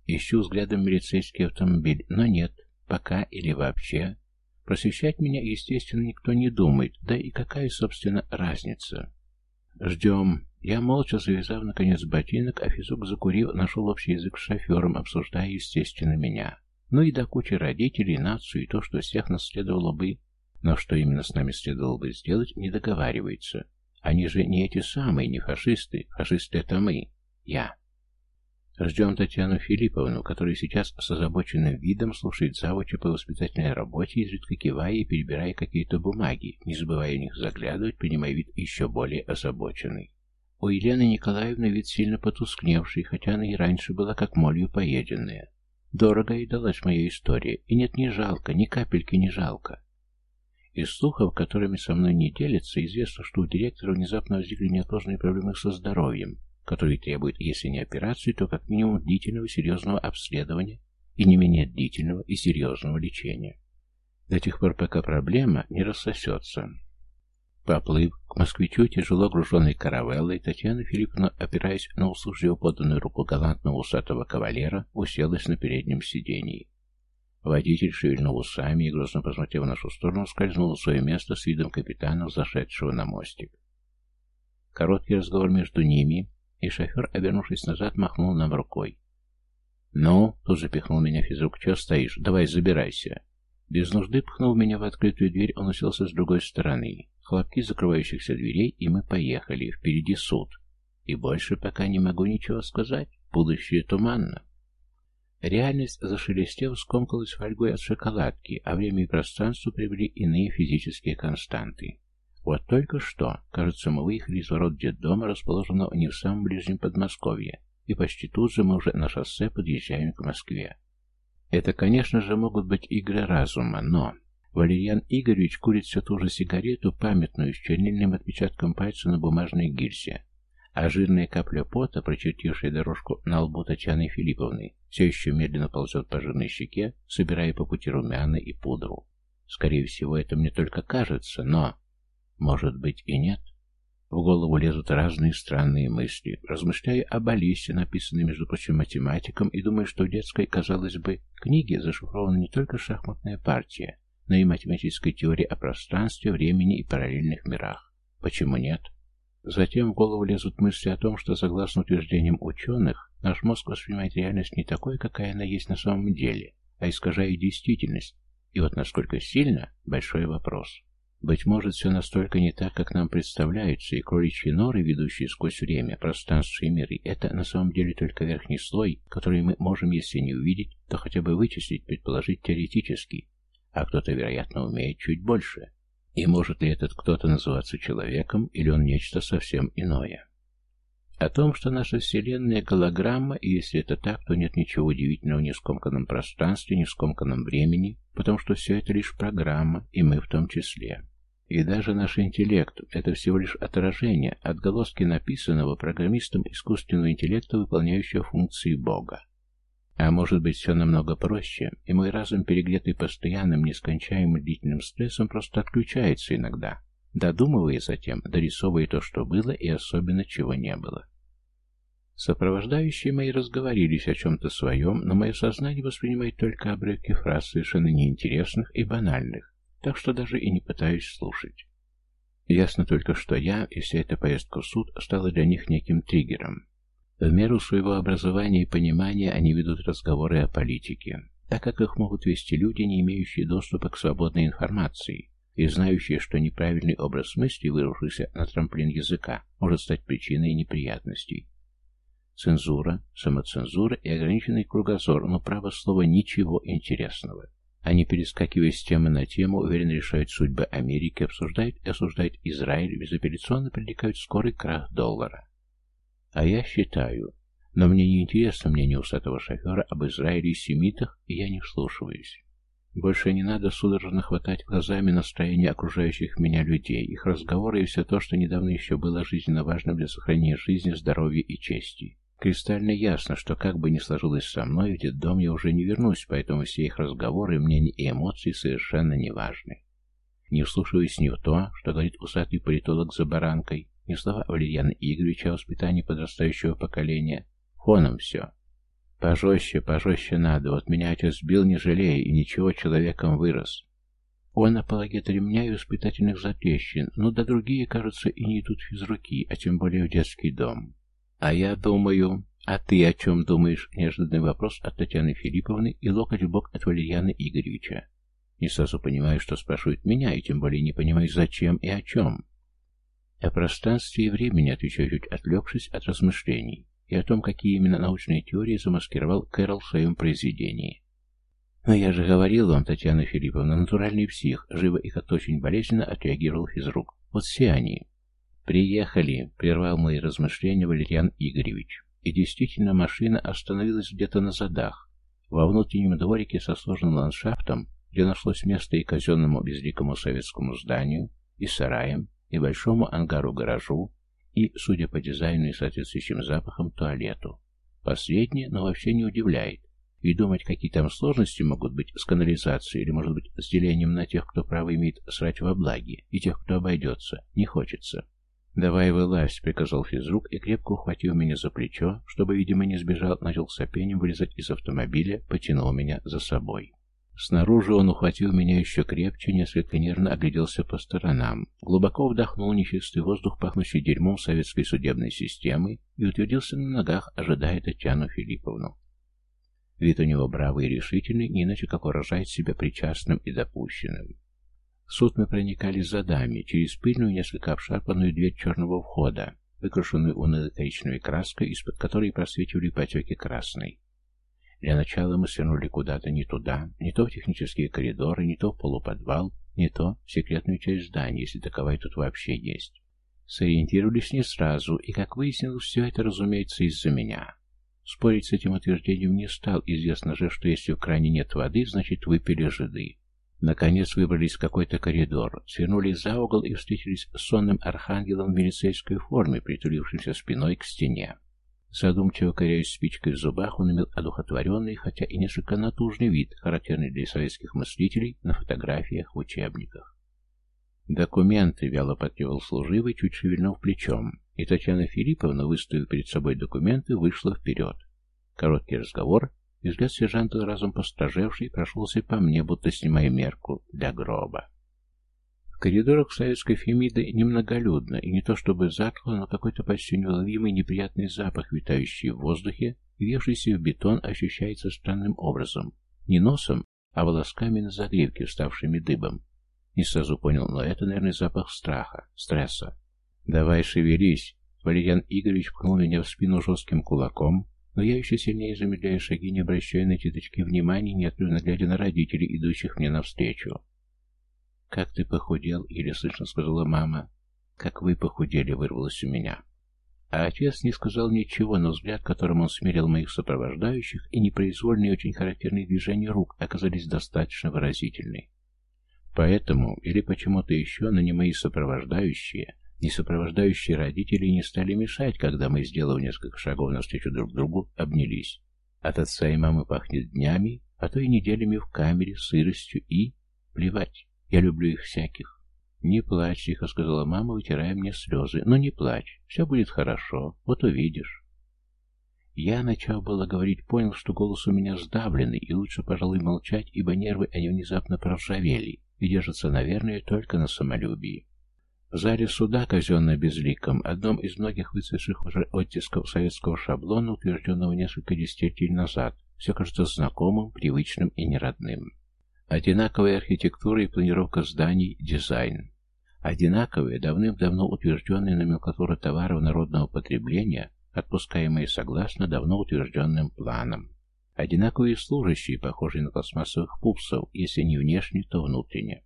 Ищу взглядом милицейский автомобиль, но нет, пока или вообще. Просвещать меня, естественно, никто не думает, да и какая, собственно, разница. Ждем. Я молча завязав, наконец, ботинок, а физук, закурив, нашел общий язык с шофером, обсуждая, естественно, меня. Ну и до кучи родителей, нацию и то, что всех нас следовало бы. Но что именно с нами следовало бы сделать, не договаривается. Они же не эти самые, не фашисты. Фашисты — это мы. Я. Ждем Татьяну Филипповну, которая сейчас с озабоченным видом слушает завуча по воспитательной работе, изредка кивая и перебирая какие-то бумаги, не забывая в них заглядывать, принимая вид еще более озабоченный. У Елены Николаевны вид сильно потускневший, хотя она и раньше была как молью поеденная. Дорого и далась моя история, и нет, не жалко, ни капельки не жалко. Из слухов, которыми со мной не делятся, известно, что у директора внезапно возникли неотложные проблемы со здоровьем, которые требуют, если не операции, то как минимум длительного серьезного обследования и не менее длительного и серьезного лечения. До тех пор, пока проблема не рассосется. Поплыв к москвичу, тяжело груженной каравеллой, Татьяна Филипповна, опираясь на услужливо поданную руку галантного усатого кавалера, уселась на переднем сидении. Водитель шевельнул усами и, грозно посмотрев в нашу сторону, скользнул на свое место с видом капитана, зашедшего на мостик. Короткий разговор между ними, и шофер, обернувшись назад, махнул нам рукой. «Ну?» — тут запихнул меня физрук. «Чего стоишь? Давай, забирайся!» Без нужды пхнул меня в открытую дверь, он уселся с другой стороны. Хлопки закрывающихся дверей, и мы поехали. Впереди суд. И больше пока не могу ничего сказать. Будущее туманно. Реальность, зашелестев, скомкалась фольгой от шоколадки, а время и пространство приобрели иные физические константы. Вот только что, кажется, мы выехали из ворот детдома, расположенного не в самом ближнем Подмосковье, и почти тут же мы уже на шоссе подъезжаем к Москве. Это, конечно же, могут быть игры разума, но... Валерьян Игоревич курит все ту же сигарету, памятную, с чернильным отпечатком пальца на бумажной гильзе, а жирная капля пота, прочертившая дорожку на лбу Татьяны Филипповны, все еще медленно ползет по жирной щеке, собирая по пути румяна и пудру. Скорее всего, это мне только кажется, но... Может быть и нет. В голову лезут разные странные мысли. Размышляя об Алисе, написанной, между прочим, математиком, и думаю, что в детской, казалось бы, книге зашифрована не только шахматная партия, но и математическая теория о пространстве, времени и параллельных мирах. Почему нет? Затем в голову лезут мысли о том, что, согласно утверждениям ученых, наш мозг воспринимает реальность не такой, какая она есть на самом деле, а искажает действительность. И вот насколько сильно – большой вопрос. Быть может, все настолько не так, как нам представляется, и кроличьи норы, ведущие сквозь время, пространство и миры, это на самом деле только верхний слой, который мы можем, если не увидеть, то хотя бы вычислить, предположить теоретически, а кто-то, вероятно, умеет чуть больше. И может ли этот кто-то называться человеком, или он нечто совсем иное? О том, что наша Вселенная — голограмма, и если это так, то нет ничего удивительного ни в скомканном пространстве, ни в скомканном времени, потому что все это лишь программа, и мы в том числе. И даже наш интеллект – это всего лишь отражение, отголоски написанного программистом искусственного интеллекта, выполняющего функции Бога. А может быть, все намного проще, и мой разум, перегретый постоянным, нескончаемым длительным стрессом, просто отключается иногда, додумывая затем, дорисовывая то, что было, и особенно чего не было. Сопровождающие мои разговорились о чем-то своем, но мое сознание воспринимает только обрывки фраз совершенно неинтересных и банальных, так что даже и не пытаюсь слушать. Ясно только, что я и вся эта поездка в суд стала для них неким триггером. В меру своего образования и понимания они ведут разговоры о политике, так как их могут вести люди, не имеющие доступа к свободной информации и знающие, что неправильный образ мысли, вырвавшийся на трамплин языка, может стать причиной неприятностей. Цензура, самоцензура и ограниченный кругозор, но право слова ничего интересного. Они, перескакивая с темы на тему, уверенно решают судьбы Америки, обсуждают и осуждают Израиль, безапелляционно предрекают скорый крах доллара. А я считаю, но мне не интересно мнение усатого шофера об Израиле и семитах, и я не вслушиваюсь. Больше не надо судорожно хватать глазами настроение окружающих меня людей, их разговоры и все то, что недавно еще было жизненно важным для сохранения жизни, здоровья и чести. Кристально ясно, что как бы ни сложилось со мной, в детдом я уже не вернусь, поэтому все их разговоры, мнения и эмоции совершенно не важны. Не вслушиваясь ни в то, что говорит усатый политолог за баранкой, в слова Валерьяна Игоревича о воспитании подрастающего поколения, фоном все. Пожестче, пожестче надо, вот меня отец бил не жалея, и ничего, человеком вырос. Он апологет ремня и воспитательных затрещин, но да другие, кажется, и не идут физруки, а тем более в детский дом. «А я думаю...» «А ты о чем думаешь?» Неожиданный вопрос от Татьяны Филипповны и локоть в бок от Валерьяна Игоревича. Не сразу понимаю, что спрашивают меня, и тем более не понимаю, зачем и о чем. О пространстве и времени отвечаю, чуть отвлекшись от размышлений, и о том, какие именно научные теории замаскировал Кэрол в своем произведении. «Но я же говорил вам, Татьяна Филипповна, натуральный псих», живо и как-то очень болезненно отреагировал физрук. «Вот все они. «Приехали», — прервал мои размышления Валерьян Игоревич. И действительно, машина остановилась где-то на задах, во внутреннем дворике со сложным ландшафтом, где нашлось место и казенному безликому советскому зданию, и сараям, и большому ангару-гаражу, и, судя по дизайну и соответствующим запахам, туалету. Последнее, но вообще не удивляет. И думать, какие там сложности могут быть с канализацией или, может быть, с делением на тех, кто право имеет срать во благе, и тех, кто обойдется, не хочется. «Давай вылазь», — приказал физрук и, крепко ухватив меня за плечо, чтобы, видимо, не сбежал, начал сопением вылезать из автомобиля, потянул меня за собой. Снаружи он ухватил меня еще крепче, несколько нервно огляделся по сторонам, глубоко вдохнул нечистый воздух, пахнущий дерьмом советской судебной системы, и утвердился на ногах, ожидая Татьяну Филипповну. Вид у него бравый и решительный, не иначе как выражает себя причастным и допущенным. В суд мы проникали задами, через пыльную, несколько обшарпанную дверь черного входа, выкрашенную унылой коричневой краской, из-под которой просвечивали потеки красной. Для начала мы свернули куда-то не туда, не то в технические коридоры, не то в полуподвал, не то в секретную часть здания, если таковая тут вообще есть. Сориентировались не сразу, и, как выяснилось, все это, разумеется, из-за меня. Спорить с этим утверждением не стал, известно же, что если в кране нет воды, значит выпили жиды. Наконец выбрались в какой-то коридор, свернули за угол и встретились с сонным архангелом в милицейской форме, притулившимся спиной к стене. Задумчиво коряясь спичкой в зубах, он имел одухотворенный, хотя и несколько натужный вид, характерный для советских мыслителей на фотографиях в учебниках. «Документы», — вяло подпевал служивый, чуть шевельнув плечом, и Татьяна Филипповна, выставив перед собой документы, вышла вперед. Короткий разговор, взгляд сержанта, разом постражевший, прошелся по мне, будто снимая мерку для гроба. Коридорах советской Фемиды немноголюдно, и не то чтобы затхло, но какой-то почти неуловимый неприятный запах, витающий в воздухе, въевшийся в бетон, ощущается странным образом. Не носом, а волосками на загривке, вставшими дыбом. Не сразу понял, но это, наверное, запах страха, стресса. «Давай шевелись!» Валерьян Игоревич пхнул меня в спину жестким кулаком, но я еще сильнее замедляю шаги, не обращая на эти точки внимания, неотрывно глядя на родителей, идущих мне навстречу. «Как ты похудел?» — еле слышно сказала мама. «Как вы похудели?» — вырвалось у меня. А отец не сказал ничего, но взгляд, которым он смерил моих сопровождающих, и непроизвольные очень характерные движения рук оказались достаточно выразительны. Поэтому, или почему-то еще, но не мои сопровождающие, не сопровождающие родители не стали мешать, когда мы, сделав несколько шагов навстречу друг другу, обнялись. От отца и мамы пахнет днями, а то и неделями в камере, сыростью и... Плевать, я люблю их всяких. «Не плачь», — тихо сказала мама, вытирая мне слезы. «Ну не плачь, все будет хорошо, вот увидишь». Я, начав было говорить, понял, что голос у меня сдавленный, и лучше, пожалуй, молчать, ибо нервы они внезапно проржавели и держатся, наверное, только на самолюбии. В зале суда, казенно-безликом, одном из многих выцветших уже оттисков советского шаблона, утвержденного несколько десятилетий назад, все кажется знакомым, привычным и неродным. Одинаковая архитектура и планировка зданий, дизайн. Одинаковые, давным-давно утвержденные номенклатура товаров народного потребления, отпускаемые согласно давно утвержденным планам. Одинаковые служащие, похожие на пластмассовых пупсов, если не внешне, то внутренне.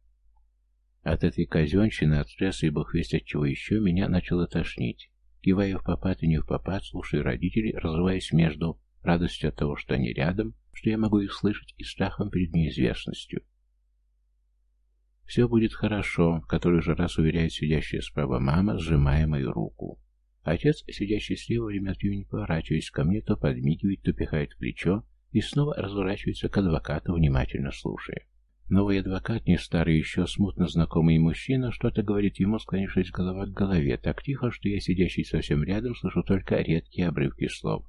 От этой казенщины, от стресса и бог весть от чего еще, меня начало тошнить. Кивая в попад и не в попад, слушая родителей, разрываясь между радостью от того, что они рядом, что я могу их слышать, и страхом перед неизвестностью. «Все будет хорошо», — который же раз уверяет сидящая справа мама, сжимая мою руку. Отец, сидящий слева, время от времени поворачиваясь ко мне, то подмигивает, то пихает в плечо и снова разворачивается к адвокату, внимательно слушая. Новый адвокат, не старый еще, смутно знакомый мужчина, что-то говорит ему, склонившись голова к голове, так тихо, что я, сидящий совсем рядом, слышу только редкие обрывки слов.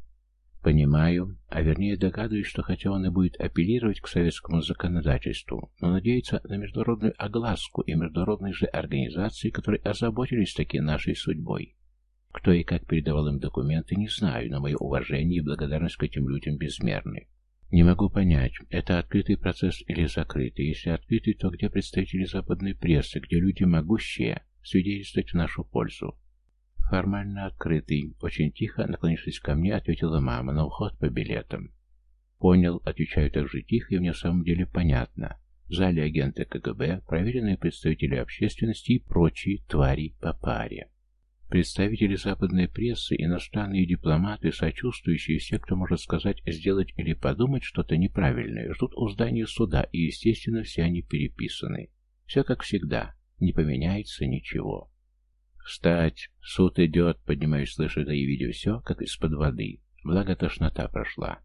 Понимаю, а вернее догадываюсь, что хотя он и будет апеллировать к советскому законодательству, но надеется на международную огласку и международные же организации, которые озаботились таки нашей судьбой. Кто и как передавал им документы, не знаю, но мое уважение и благодарность к этим людям безмерны. Не могу понять, это открытый процесс или закрытый. Если открытый, то где представители западной прессы, где люди могущие свидетельствовать в нашу пользу? Формально открытый. Очень тихо, наклонившись ко мне, ответила мама на уход по билетам. Понял, отвечаю так же тихо, и мне в самом деле понятно. В зале агенты КГБ, проверенные представители общественности и прочие твари по паре. Представители западной прессы, иностранные дипломаты, сочувствующие все, кто может сказать, сделать или подумать что-то неправильное, ждут у здания суда, и, естественно, все они переписаны. Все как всегда, не поменяется ничего. «Встать! Суд идет!» Поднимаюсь, слышу да и видя все, как из-под воды. Благо тошнота прошла.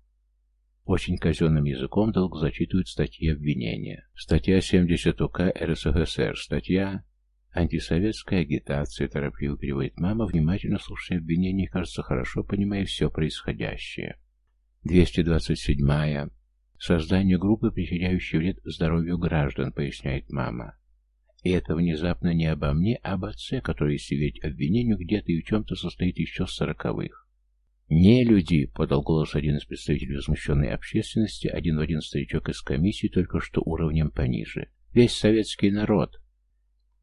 Очень казенным языком долго зачитывают статьи обвинения. Статья 70 УК РСФСР, статья Антисоветская агитация, торопливо переводит мама, внимательно слушая обвинения, кажется, хорошо понимая все происходящее. 227-я. Создание группы, причиняющей вред здоровью граждан, поясняет мама. И это внезапно не обо мне, а об отце, который, если верить обвинению, где-то и в чем-то состоит еще с сороковых. «Не люди!» — подал голос один из представителей возмущенной общественности, один в один старичок из комиссии, только что уровнем пониже. «Весь советский народ!»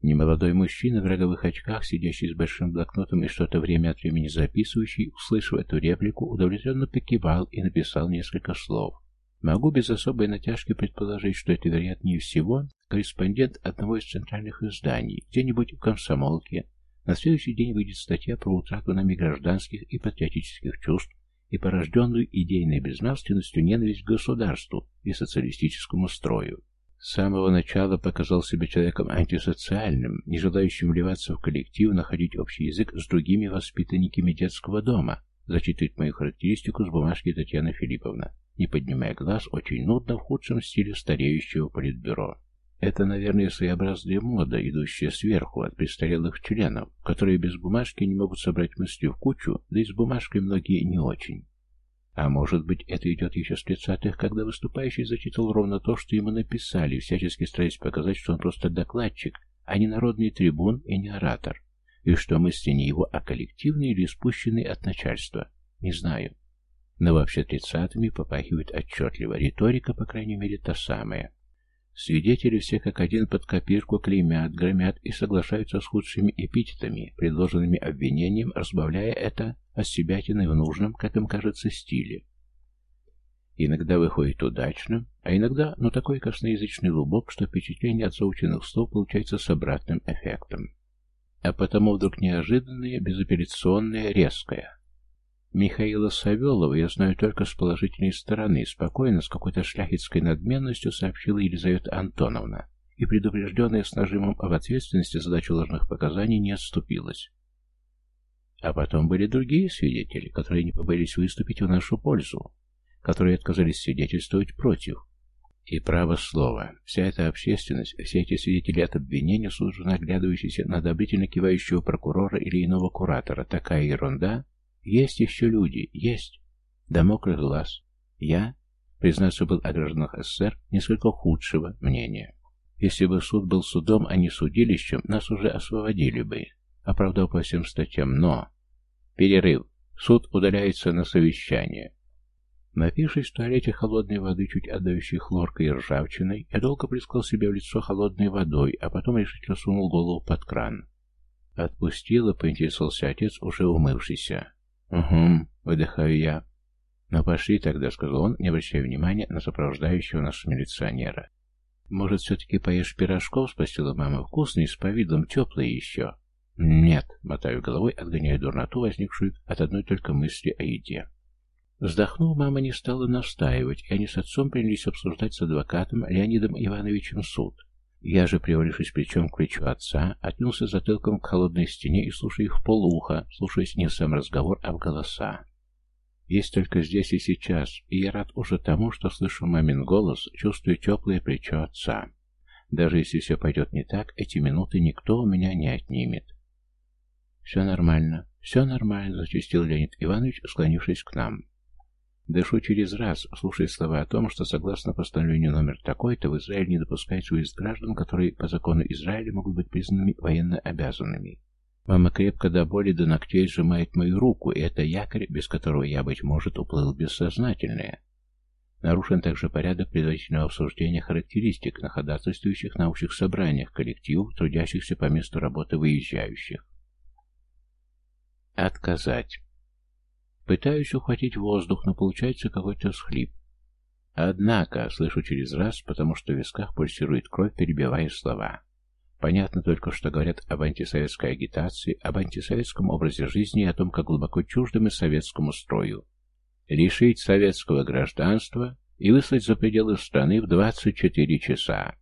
Немолодой мужчина в роговых очках, сидящий с большим блокнотом и что-то время от времени записывающий, услышав эту реплику, удовлетворенно покивал и написал несколько слов. Могу без особой натяжки предположить, что это, вероятнее всего, корреспондент одного из центральных изданий, где-нибудь в комсомолке. На следующий день выйдет статья про утрату нами гражданских и патриотических чувств и порожденную идейной безнравственностью ненависть к государству и социалистическому строю. С самого начала показал себя человеком антисоциальным, не желающим вливаться в коллектив, находить общий язык с другими воспитанниками детского дома, зачитывает мою характеристику с бумажки Татьяна Филипповна, не поднимая глаз, очень нудно в худшем стиле стареющего политбюро. Это, наверное, своеобразная мода, идущая сверху от престарелых членов, которые без бумажки не могут собрать мысли в кучу, да и с бумажкой многие не очень. А может быть, это идет еще с тридцатых, когда выступающий зачитал ровно то, что ему написали, всячески стараясь показать, что он просто докладчик, а не народный трибун и не оратор, и что мысли не его, а коллективные или спущенные от начальства. Не знаю. Но вообще тридцатыми попахивает отчетливо. Риторика, по крайней мере, та самая. Свидетели все как один под копирку клеймят, громят и соглашаются с худшими эпитетами, предложенными обвинением, разбавляя это осебятиной в нужном, как им кажется, стиле. Иногда выходит удачно, а иногда, ну, такой косноязычный лубок, что впечатление от заученных слов получается с обратным эффектом. А потому вдруг неожиданное, безапелляционное, резкое. Михаила Савелова я знаю только с положительной стороны, спокойно, с какой-то шляхетской надменностью сообщила Елизавета Антоновна, и предупрежденная с нажимом об ответственности задачу ложных показаний не отступилась. А потом были другие свидетели, которые не побоялись выступить в нашу пользу, которые отказались свидетельствовать против. И право слова. Вся эта общественность, все эти свидетели от обвинения, служно оглядывающиеся на одобрительно кивающего прокурора или иного куратора, такая ерунда, есть еще люди, есть. До мокрых глаз. Я, признаться, был о гражданах СССР несколько худшего мнения. Если бы суд был судом, а не судилищем, нас уже освободили бы, оправдав по всем статьям. Но... Перерыв. Суд удаляется на совещание. Напившись в туалете холодной воды, чуть отдающей хлоркой и ржавчиной, я долго плескал себе в лицо холодной водой, а потом решительно сунул голову под кран. Отпустила, поинтересовался отец, уже умывшийся. «Угу», — выдыхаю я. «Ну пошли тогда», — сказал он, не обращая внимания на сопровождающего нас милиционера. «Может, все-таки поешь пирожков?» — спросила мама. «Вкусный, с повидлом, теплый еще». «Нет», — мотаю головой, отгоняя дурноту, возникшую от одной только мысли о еде. Вздохнув, мама не стала настаивать, и они с отцом принялись обсуждать с адвокатом Леонидом Ивановичем суд. Я же, привалившись плечом к плечу отца, отнялся затылком к холодной стене и слушая их в полуха, слушаясь не сам разговор, а в голоса. Есть только здесь и сейчас, и я рад уже тому, что слышу мамин голос, чувствую теплое плечо отца. Даже если все пойдет не так, эти минуты никто у меня не отнимет. «Все нормально, все нормально», — зачастил Леонид Иванович, склонившись к нам. Дышу через раз, слушая слова о том, что согласно постановлению номер такой-то в Израиль не допускается выезд граждан, которые по закону Израиля могут быть признаны военно обязанными. Мама крепко до боли до ногтей сжимает мою руку, и это якорь, без которого я, быть может, уплыл бессознательное. Нарушен также порядок предварительного обсуждения характеристик на ходатайствующих научных собраниях коллективов, трудящихся по месту работы выезжающих. Отказать. Пытаюсь ухватить воздух, но получается какой-то схлип. Однако, слышу через раз, потому что в висках пульсирует кровь, перебивая слова. Понятно только, что говорят об антисоветской агитации, об антисоветском образе жизни и о том, как глубоко чужды мы советскому строю. Лишить советского гражданства и выслать за пределы страны в 24 часа.